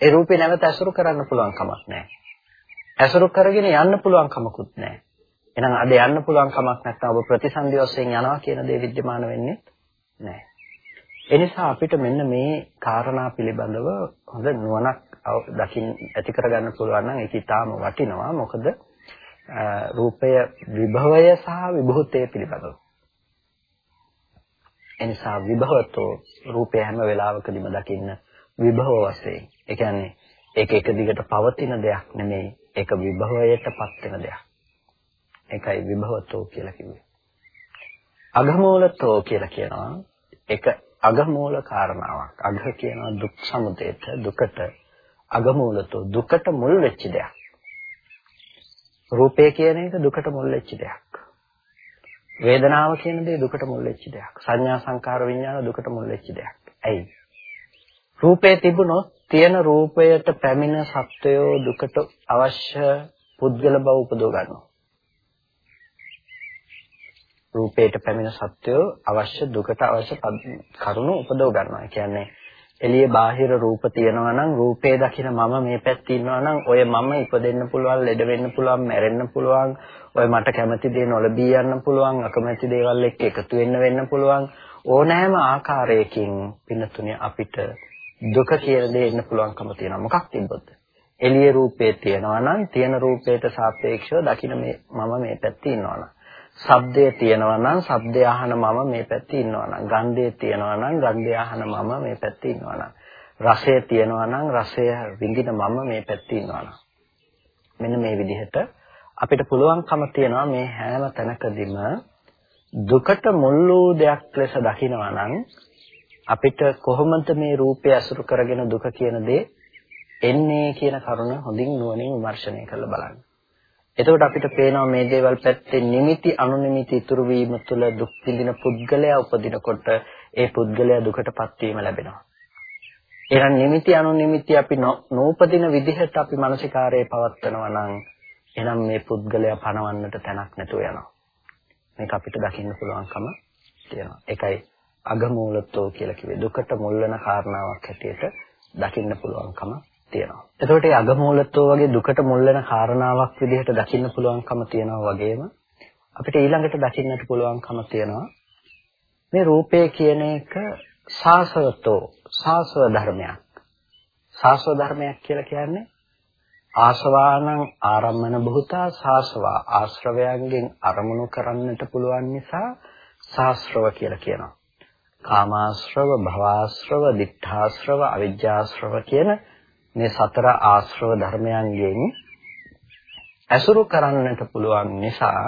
ඒ රූපේ නැවත ඇසුරු කරන්න පුළුවන් කමක් නැහැ. ඇසුරු කරගෙන යන්න පුළුවන් කමකුත් නැහැ. එහෙනම් අද යන්න පුළුවන් කමක් නැත්නම් ඔබ ප්‍රතිසන්දි වශයෙන් යනවා කියන දේ विद्यमान වෙන්නේ නැහැ. ඒ නිසා අපිට මෙන්න මේ කාරණා පිළිබඳව හොඳ නුවණක් දකින් ඇති කරගන්න පුළුවන් නම් ඒක ඊටාම වටිනවා. මොකද රූපය විභවය සහ විභූතය පිළිබඳව. එනිසා විභවතෝ රූපය හැම වෙලාවකදීම දකින්න විභව වශයෙන්. ඒ කියන්නේ ඒක එක දිගට පවතින දෙයක් නෙමෙයි. ඒක විභවයටපත් වෙන දෙයක්. ඒකයි විභවතෝ කියලා කිව්වේ. අගමූලතෝ කියලා කියනවා ඒක අගමූල කාරණාවක්. අග කියනවා දුක් සමුදයට දුකට අගමූලතෝ දුකට මුල් වෙච්ච දෙයක්. රූපය කියන එක දුකට මුල් වෙච්ච දෙයක්. වේදනාව කියන දේ දුකට මුල් වෙච්ච දෙයක්. සංඥා සංකාර විඥාන දුකට මුල් වෙච්ච දෙයක්. ඇයි? රූපේ තිබුණොත් තියෙන රූපයට පැමිණ සත්වයෝ දුකට අවශ්‍ය පුද්ගල බව උපදව ගන්නවා. රූපයට පැමිණ සත්වයෝ අවශ්‍ය දුකට අවශ්‍ය කරුණු උපදව ගන්නවා. ඒ කියන්නේ එළියේ බාහිර රූප තියෙනවා නම් රූපේ දකින මම මේ පැත්තේ ඉන්නවා නම් ඔය මම ඉපදෙන්න පුළුවන්, ලෙඩ වෙන්න පුළුවන්, මැරෙන්න පුළුවන්, ඔය මට කැමති දේ නොලබී යන්න පුළුවන්, අකමැති දේවල් එක්ක එකතු වෙන්න වෙන්න පුළුවන්. ඕනෑම ආකාරයකින් පින්නතුනේ අපිට දුක කියන දේ එන්න පුළුවන්කම තියෙනවා. මොකක් තිබ්බොත්? එළියේ රූපේ තියෙනවා නම් තියෙන රූපයට සාපේක්ෂව දකින මේ මම මේ පැත්තේ ඉන්නවා නම් ශබ්දය තියෙනවා නම් ශබ්දය අහන මම මේ පැත්තේ ඉන්නවා නම් ගන්ධය තියෙනවා නම් ගන්ධය අහන මම මේ පැත්තේ ඉන්නවා නම් රසය තියෙනවා නම් රසය විඳින මම මේ පැත්තේ ඉන්නවා නම් මෙන්න මේ විදිහට අපිට පුළුවන්කම තියෙනවා මේ හැම තැනකදීම දුකට මුල් වූ දෙයක් ලෙස දකිනවා නම් අපිට කොහොමද මේ රූපය අසුරු කරගෙන දුක කියන දේ එන්නේ කියන කරුණ හොඳින් නුවණින් විමර්ශනය කරලා බලන්න. එතකොට අපිට පේනවා මේ දේවල් පැත්තේ නිමිති අනුනිමිති ඉතුරු වීම තුළ දුක් විඳින පුද්ගලයා උපදිනකොට ඒ පුද්ගලයා දුකටපත් වීම ලැබෙනවා. එහෙනම් නිමිති අනුනිමිති අපි නූපදින විදිහට අපි මානසිකාරයේ පවත්නවා නම් එහෙනම් මේ පුද්ගලයා පණවන්නට තැනක් නැතුව යනවා. මේක අපිට දකින්න පුළුවන්කම තියෙනවා. ඒකයි අගමූලත්වෝ කියලා කිව්වේ දුකට මුල් වෙන කාරණාවක් හැටියට දකින්න පුළුවන්කම තියෙනවා. එතකොට මේ අගමූලත්වෝ වගේ දුකට මුල් වෙන කාරණාවක් විදිහට දකින්න පුළුවන්කම තියෙනවා වගේම අපිට ඊළඟට දකින්නට පුළුවන්කම තියෙනවා මේ රූපය කියන එක සාසවතෝ සාසව ධර්මයක්. සාසව ධර්මයක් කියලා කියන්නේ ආශවානං ආරම්මන බුතා සාසවා ආශ්‍රවයන්ගෙන් අරමුණු කරන්නට පුළුවන් නිසා සාස්ත්‍රව කියලා කියනවා. කාමාශ්‍රව, භවආශ්‍රව, ditthාශ්‍රව, අවිජ්ජාශ්‍රව කියන මේ සතර ආශ්‍රව ධර්මයන්ගෙන් ඇසුරු කරන්නට පුළුවන් නිසා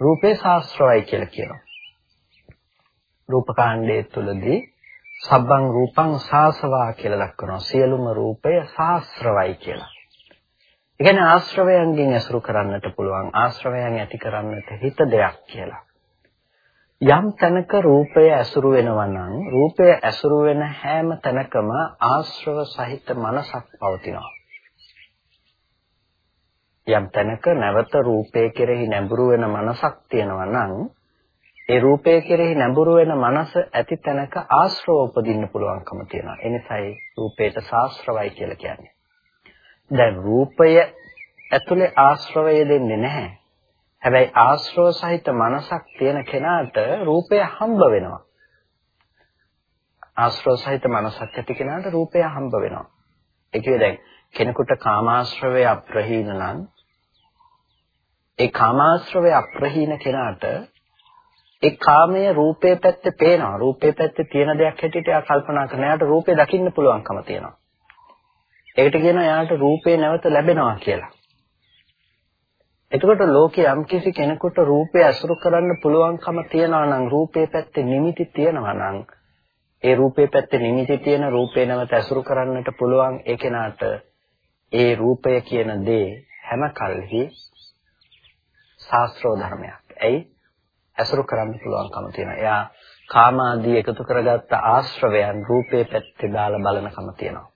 රූපේ ශාස්ත්‍රවයි කියලා කියනවා. රූපකාණ්ඩයේ තුලදී සබ්බං රූපං සාසවා කියලා දක්වනවා. සියලුම රූපය ශාස්ත්‍රවයි කියලා. ඒ කියන්නේ ආශ්‍රවයන්ගෙන් ඇසුරු කරන්නට පුළුවන් ආශ්‍රවයන් ඇති කරන්නට හිත දෙයක් කියලා. යම් තැනක රූපය ඇසුරු වෙනවා නම් රූපය ඇසුරු වෙන හැම තැනකම ආශ්‍රව සහිත මනසක් පවතිනවා. යම් තැනක නැවත රූපය කෙරෙහි නැඹුරු වෙන මනසක් තියෙනවා නම් ඒ රූපය කෙරෙහි නැඹුරු වෙන මනස ඇති තැනක ආශ්‍රව උපදින්න පුළුවන්කම තියෙනවා. ඒ නිසායි රූපයට සාස්ත්‍රවයි කියලා කියන්නේ. දැන් රූපය ඇතුලේ ආශ්‍රවය දෙන්නේ නැහැ. හැබැයි ආශ්‍රව සහිත මනසක් තියෙන කෙනාට රූපය හම්බ වෙනවා. ආශ්‍රව සහිත මනසක් ඇති කෙනාට රූපය හම්බ වෙනවා. ඒ කියේ දැන් කෙනෙකුට කාමාශ්‍රවය අප්‍රහීන නම් ඒ කාමාශ්‍රවය අප්‍රහීන කෙනාට ඒ කාමයේ රූපේ පැත්තේ පේනවා. රූපේ පැත්තේ තියෙන දෙයක් හැටියට එයා කල්පනා කරන. එයාට රූපේ දකින්න පුළුවන්කම තියෙනවා. ඒකට කියනවා එයාට රූපේ නැවත ලැබෙනවා කියලා. එතකොට ලෝකේ යම්කිසි කෙනෙකුට රූපය අසුරු කරන්න පුළුවන්කම තියනවා නම් රූපේ පැත්තේ නිමිති තියනවා නම් ඒ රූපේ පැත්තේ නිමිති තියෙන රූපේ නැවත අසුරු කරන්නට පුළුවන් ඒ කෙනාට ඒ රූපය කියන දේ හැම කල්හි ශාස්ත්‍රෝ ධර්මයක්. ඇයි? අසුරු කරන්න පුළුවන්කම තියෙනවා. එයා කාමාදී එකතු කරගත්ත ආශ්‍රවයන් රූපේ පැත්තේ දාලා බලනකම තියෙනවා.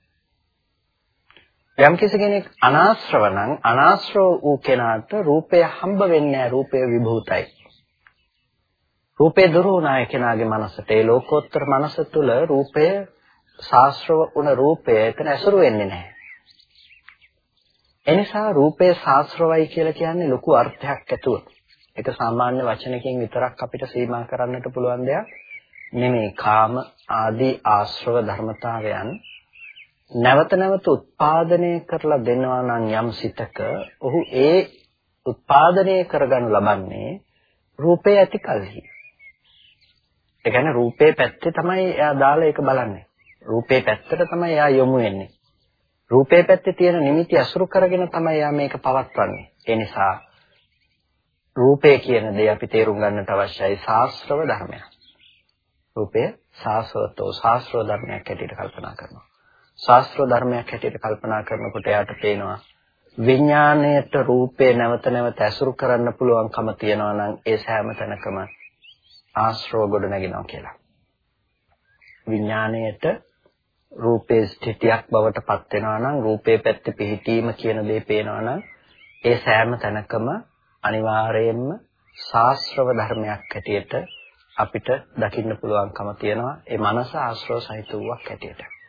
යම් කෙනෙක් අනාශ්‍රව නම් අනාශ්‍රව වූ කෙනාට රූපය හම්බ වෙන්නේ රූපය විභූතයි. රූපේ දුරු වුණාය කෙනාගේ මනසට ඒ ලෝකෝත්තර මනස තුල රූපය ශාස්ත්‍රව වුණ රූපය එතන ඇසුරු වෙන්නේ නැහැ. එනිසා රූපය ශාස්ත්‍රවයි කියලා කියන්නේ ලොකු අර්ථයක් ඇතුව. ඒක සාමාන්‍ය වචනකින් විතරක් අපිට සීමා කරන්නට පුළුවන් දෙයක් නෙමෙයි. කාම ආදී ආශ්‍රව ධර්මතාවයන් නැවත නැවත උත්පාදනය කරලා දෙනවා නම් යම් සිතක ඔහු ඒ උත්පාදනය කරගනු ලබන්නේ රූපේ ඇති කල්හි. ඒ කියන්නේ රූපේ පැත්තේ තමයි එයා දාලා ඒක බලන්නේ. රූපේ පැත්තට තමයි එයා යොමු වෙන්නේ. රූපේ පැත්තේ තියෙන නිමිති අසුරු කරගෙන තමයි එයා මේක පවත්වන්නේ. ඒ නිසා රූපය කියන දේ අපි තේරුම් ගන්නට අවශ්‍යයි ශාස්ත්‍රව ධර්මයක්. රූපය සාසවතෝ ශාස්ත්‍රව ධර්මයක් හැටියට කල්පනා කරනවා. ශාස්ත්‍ර ධර්මයක් හැටියට කල්පනා කරනකොට එයාට පේනවා විඥාණයට රූපේ නැවත නැවත ඇසුරු කරන්න පුළුවන්කම තියනවා නම් ඒ සෑම තැනකම ආශ්‍රව ගොඩ නැගෙනවා කියලා. විඥාණයට රූපේ ස්ථිතියක් බවට පත් වෙනවා නම් රූපේ පැත්තේ පිහිටීම කියන දේ පේනවා නම් ඒ සෑම තැනකම අනිවාර්යයෙන්ම ශාස්ත්‍රව ධර්මයක් හැටියට අපිට දකින්න පුළුවන්කම තියෙනවා ඒ මනස ආශ්‍රව සහිත වූවක් හැටියට.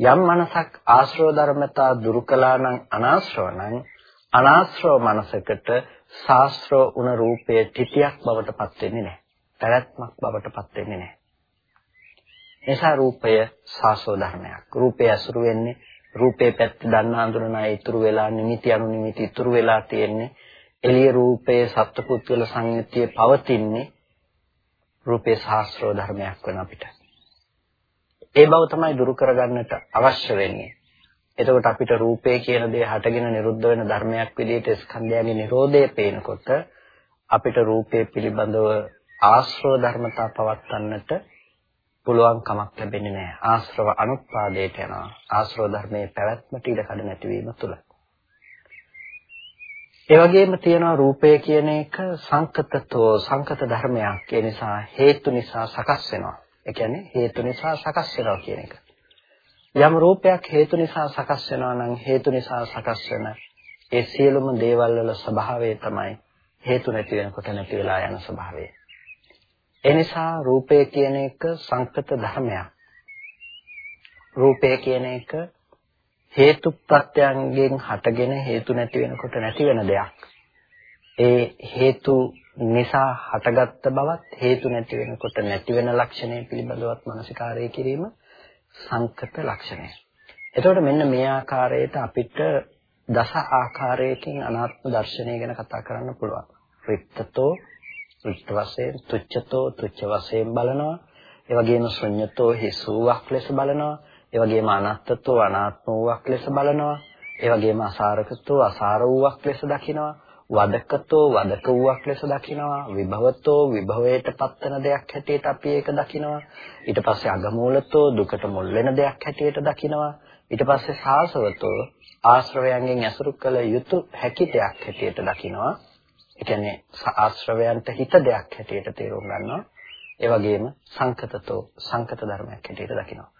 යම් මනසක් ආශ්‍රව ධර්මතා දුරු කළා නම් අනාශ්‍රව නම් අනාශ්‍රව මනසකට ශාස්ත්‍රව උන රූපයේ තිතියක් බවට පත් වෙන්නේ නැහැ. පැවැත්මක් බවට පත් වෙන්නේ නැහැ. එසා රූපය සාසව ධර්මයක්. රූපය අසුරු වෙන්නේ රූපේ පැත්ත දන්න අඳුරන අය ඉතුරු වෙලා නිමිති අනු නිමිති ඉතුරු වෙලා තියෙන්නේ. එළිය රූපයේ සත්පුත්වල සංයුතියේ පවතින්නේ රූපේ ශාස්ත්‍රව ධර්මයක් වෙන අපිට. ඒ බව තමයි දුරු කරගන්නට අවශ්‍ය වෙන්නේ. එතකොට අපිට රූපය කියන දේ හටගෙන නිරුද්ධ වෙන ධර්මයක් විදිහට ස්කන්ධයන්ගේ Nirodhe පේනකොට අපිට රූපය පිළිබඳව ආශ්‍රව ධර්මතා පවත්වන්නට පුළුවන් කමක් ලැබෙන්නේ නැහැ. ආශ්‍රව අනුත්පාදයට යනවා. ආශ්‍රව ධර්මයේ පැවැත්මට ඉඩ කඩ නැතිවීම තුළ. ඒ වගේම තියෙනවා රූපය කියන එක සංකතතෝ සංකත ධර්මයක්. ඒ නිසා හේතු නිසා සකස් වෙනවා. ඒ කියන්නේ හේතු නිසා සකස් වෙනවා කියන එක. යම් රූපයක් හේතු නිසා සකස් වෙනවා නම් හේතු නිසා සකස් වෙන ඒ සියලුම දේවල් වල ස්වභාවය තමයි හේතු නැති වෙනකොට නැති වෙලා යන ස්වභාවය. ඒ නිසා රූපය කියන එක සංකත ධර්මයක්. රූපය කියන එක හේතු ප්‍රත්‍යයන්ගෙන් හටගෙන හේතු නැති වෙනකොට නැති වෙන දෙයක්. ඒ හේතු නිසා හටගත්ත බවත් හේතු නැති වෙනකොට නැති වෙන ලක්ෂණය පිළිබඳවත් මනසිකාරය කිරීම සංකත ලක්ෂණය. එතකොට මෙන්න මේ ආකාරයට අපිට දස ආකාරයකින් අනාත්ම දර්ශනය ගැන කතා කරන්න පුළුවන්. රික්තතෝ රික්ත වශයෙන්, තුච්ඡතෝ තුච්ඡ වශයෙන් බලනවා. ඒ වගේම ශුන්‍යතෝ හිසුවක් ලෙස බලනවා. ඒ වගේම අනාත්තතෝ අනාත්ම වූවක් ලෙස බලනවා. ඒ වගේම අසාරකතෝ අසාර වූවක් ලෙස දකිනවා. වදකතෝ වදක වූවක් ලෙස දකිනවා විභවතෝ විභවයට පත්වන දෙයක් හැටියට අපි ඒක දකිනවා. ඊට පස්සේ අගමූලතෝ දුකට මුල් වෙන දෙයක් හැටියට දකිනවා. ඊට පස්සේ සාසවතෝ ආශ්‍රවයන්ගෙන් ඇසුරු කළ යුතු හැකි දෙයක් හැටියට දකිනවා. ඒ කියන්නේ ආශ්‍රවයන්ට හිත දෙයක් හැටියට තේරුම් ගන්නවා. ඒ වගේම සංකතතෝ සංකත ධර්මයක් හැටියට දකිනවා.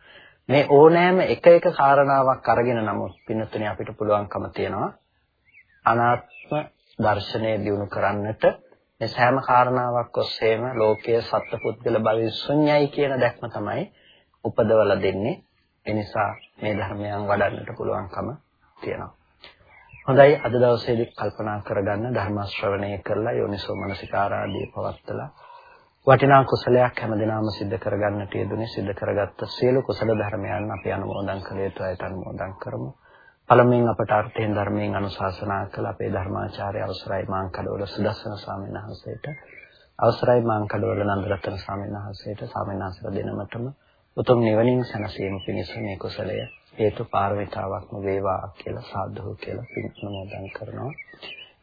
මේ ඕනෑම එක එක කාරණාවක් අරගෙන නමුත් පින්නතුනේ අපිට පුළුවන්කම තියෙනවා. අනාත්ම දර්ශනය දියුණු කරන්නට මේ සෑම කාරණාවක් ඔස්සේම ලෝකයේ සත්පුද්ගල භවය ශුන්‍යයි කියන දැක්ම තමයි උපදවලා දෙන්නේ. ඒ නිසා මේ ධර්මයන් වඩන්නට පුළුවන්කම තියෙනවා. හොඳයි අද දවසේදී කල්පනා කරගන්න ධර්ම ශ්‍රවණය කරලා යෝනිසෝ මනසිකාරාදී පවත්තලා වටිනා කුසලයක් හැමදිනම සිද්ධ කරගන්නට යෙදුනේ සිද්ධ කරගත්ත සියලු කුසල ධර්මයන් අපි අනුමෝදන් කළ යුතුයි අනුමෝදන් කරමු. පළමුවෙන් අපට අර්ථයෙන් ධර්මයෙන් අනුශාසනා කළ අපේ ධර්මාචාර්ය අවසරයි මාංකඩවල සුදස්සන ස්වාමීන් වහන්සේට අවසරයි මාංකඩවල නන්දරත්න ස්වාමීන් වහන්සේට ස්වාමීන් වහන්සේලා දෙනමතම උතුම් නිවනින් සැනසීම පිණිස මේ කුසලය හේතු පාරමිතාවක්ම වේවා කියලා සාදු කියලා පින් අනුමෝදන් කරනවා.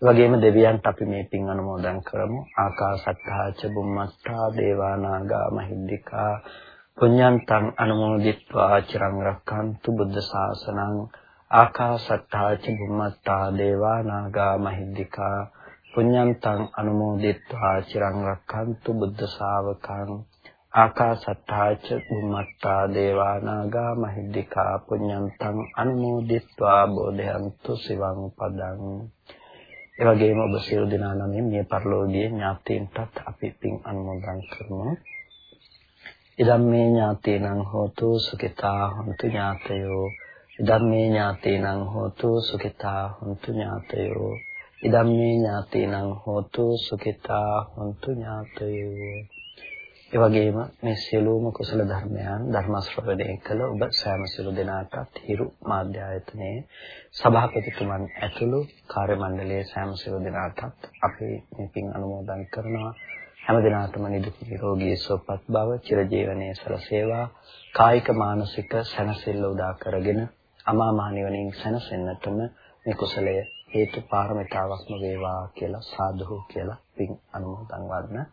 වගේම දෙවියන්ට අපි මේ පින් අනුමෝදන් කරමු. ආකාසත්තාච බුම්මත්තා දේවා නාග මහිද්దికා පුඤ්ඤන්තං අනුමෝදිත්වා චිරං රක්ඛන්තු බුද්ධ ශාසනං ආකාසත්තා ච බුම්මත්තා දේවා නාගා මහිද්దికා පුඤ්ඤන්තං අනුමෝදිත්වා චිරං රක්ඛන්තු බුද්ධ ශාවකං ආකාසත්තා ච බුම්මත්තා දේවා නාගා මහිද්దికා පුඤ්ඤන්තං අනුමෝදිත්වා බෝධයන්තු සිවං පදං ඒ වගේම ඔබ සියලු දෙනා නමින් මේ පරිලෝකීය ඥාතීන්ටත් අපි පින් අනුමෝදන් කරමු. ඉදම් මේ ඥාතීනං හෝතු සුඛිතා හොන්තු ඥාතයෝ ඉදම්මේ ඥාතීනං හෝතු සුඛිතා හොන්තු ඥාතයෝ. ඉදම්මේ ඥාතීනං හෝතු සුඛිතා හොන්තු ඥාතයෝ. ඒ වගේම මේ සියලුම කුසල ධර්මයන් ධර්ම ශ්‍රවණය කළ ඔබ සෑම සියලු දෙනාටත් හිරු මාධ්‍ය ආයතනයේ සභාපතිතුමන් ඇතුළු කාර්ය මණ්ඩලයේ සෑම සියලු දෙනාටත් අපි මේ පින් අනුමෝදන් කරනවා හැම දිනාටම නිදුක් නිරෝගී සුවපත් බව චිරජීවනයේ සලසේවා කායික මානසික සැනසෙල්ල උදා කරගෙන අමා මහ නිවනින් සැනසෙන්නටම මේ කුසලය හේතු පාරමිතාවක්ම වේවා කියලා සාදු කියලා පින් අනුමෝදන් වන්න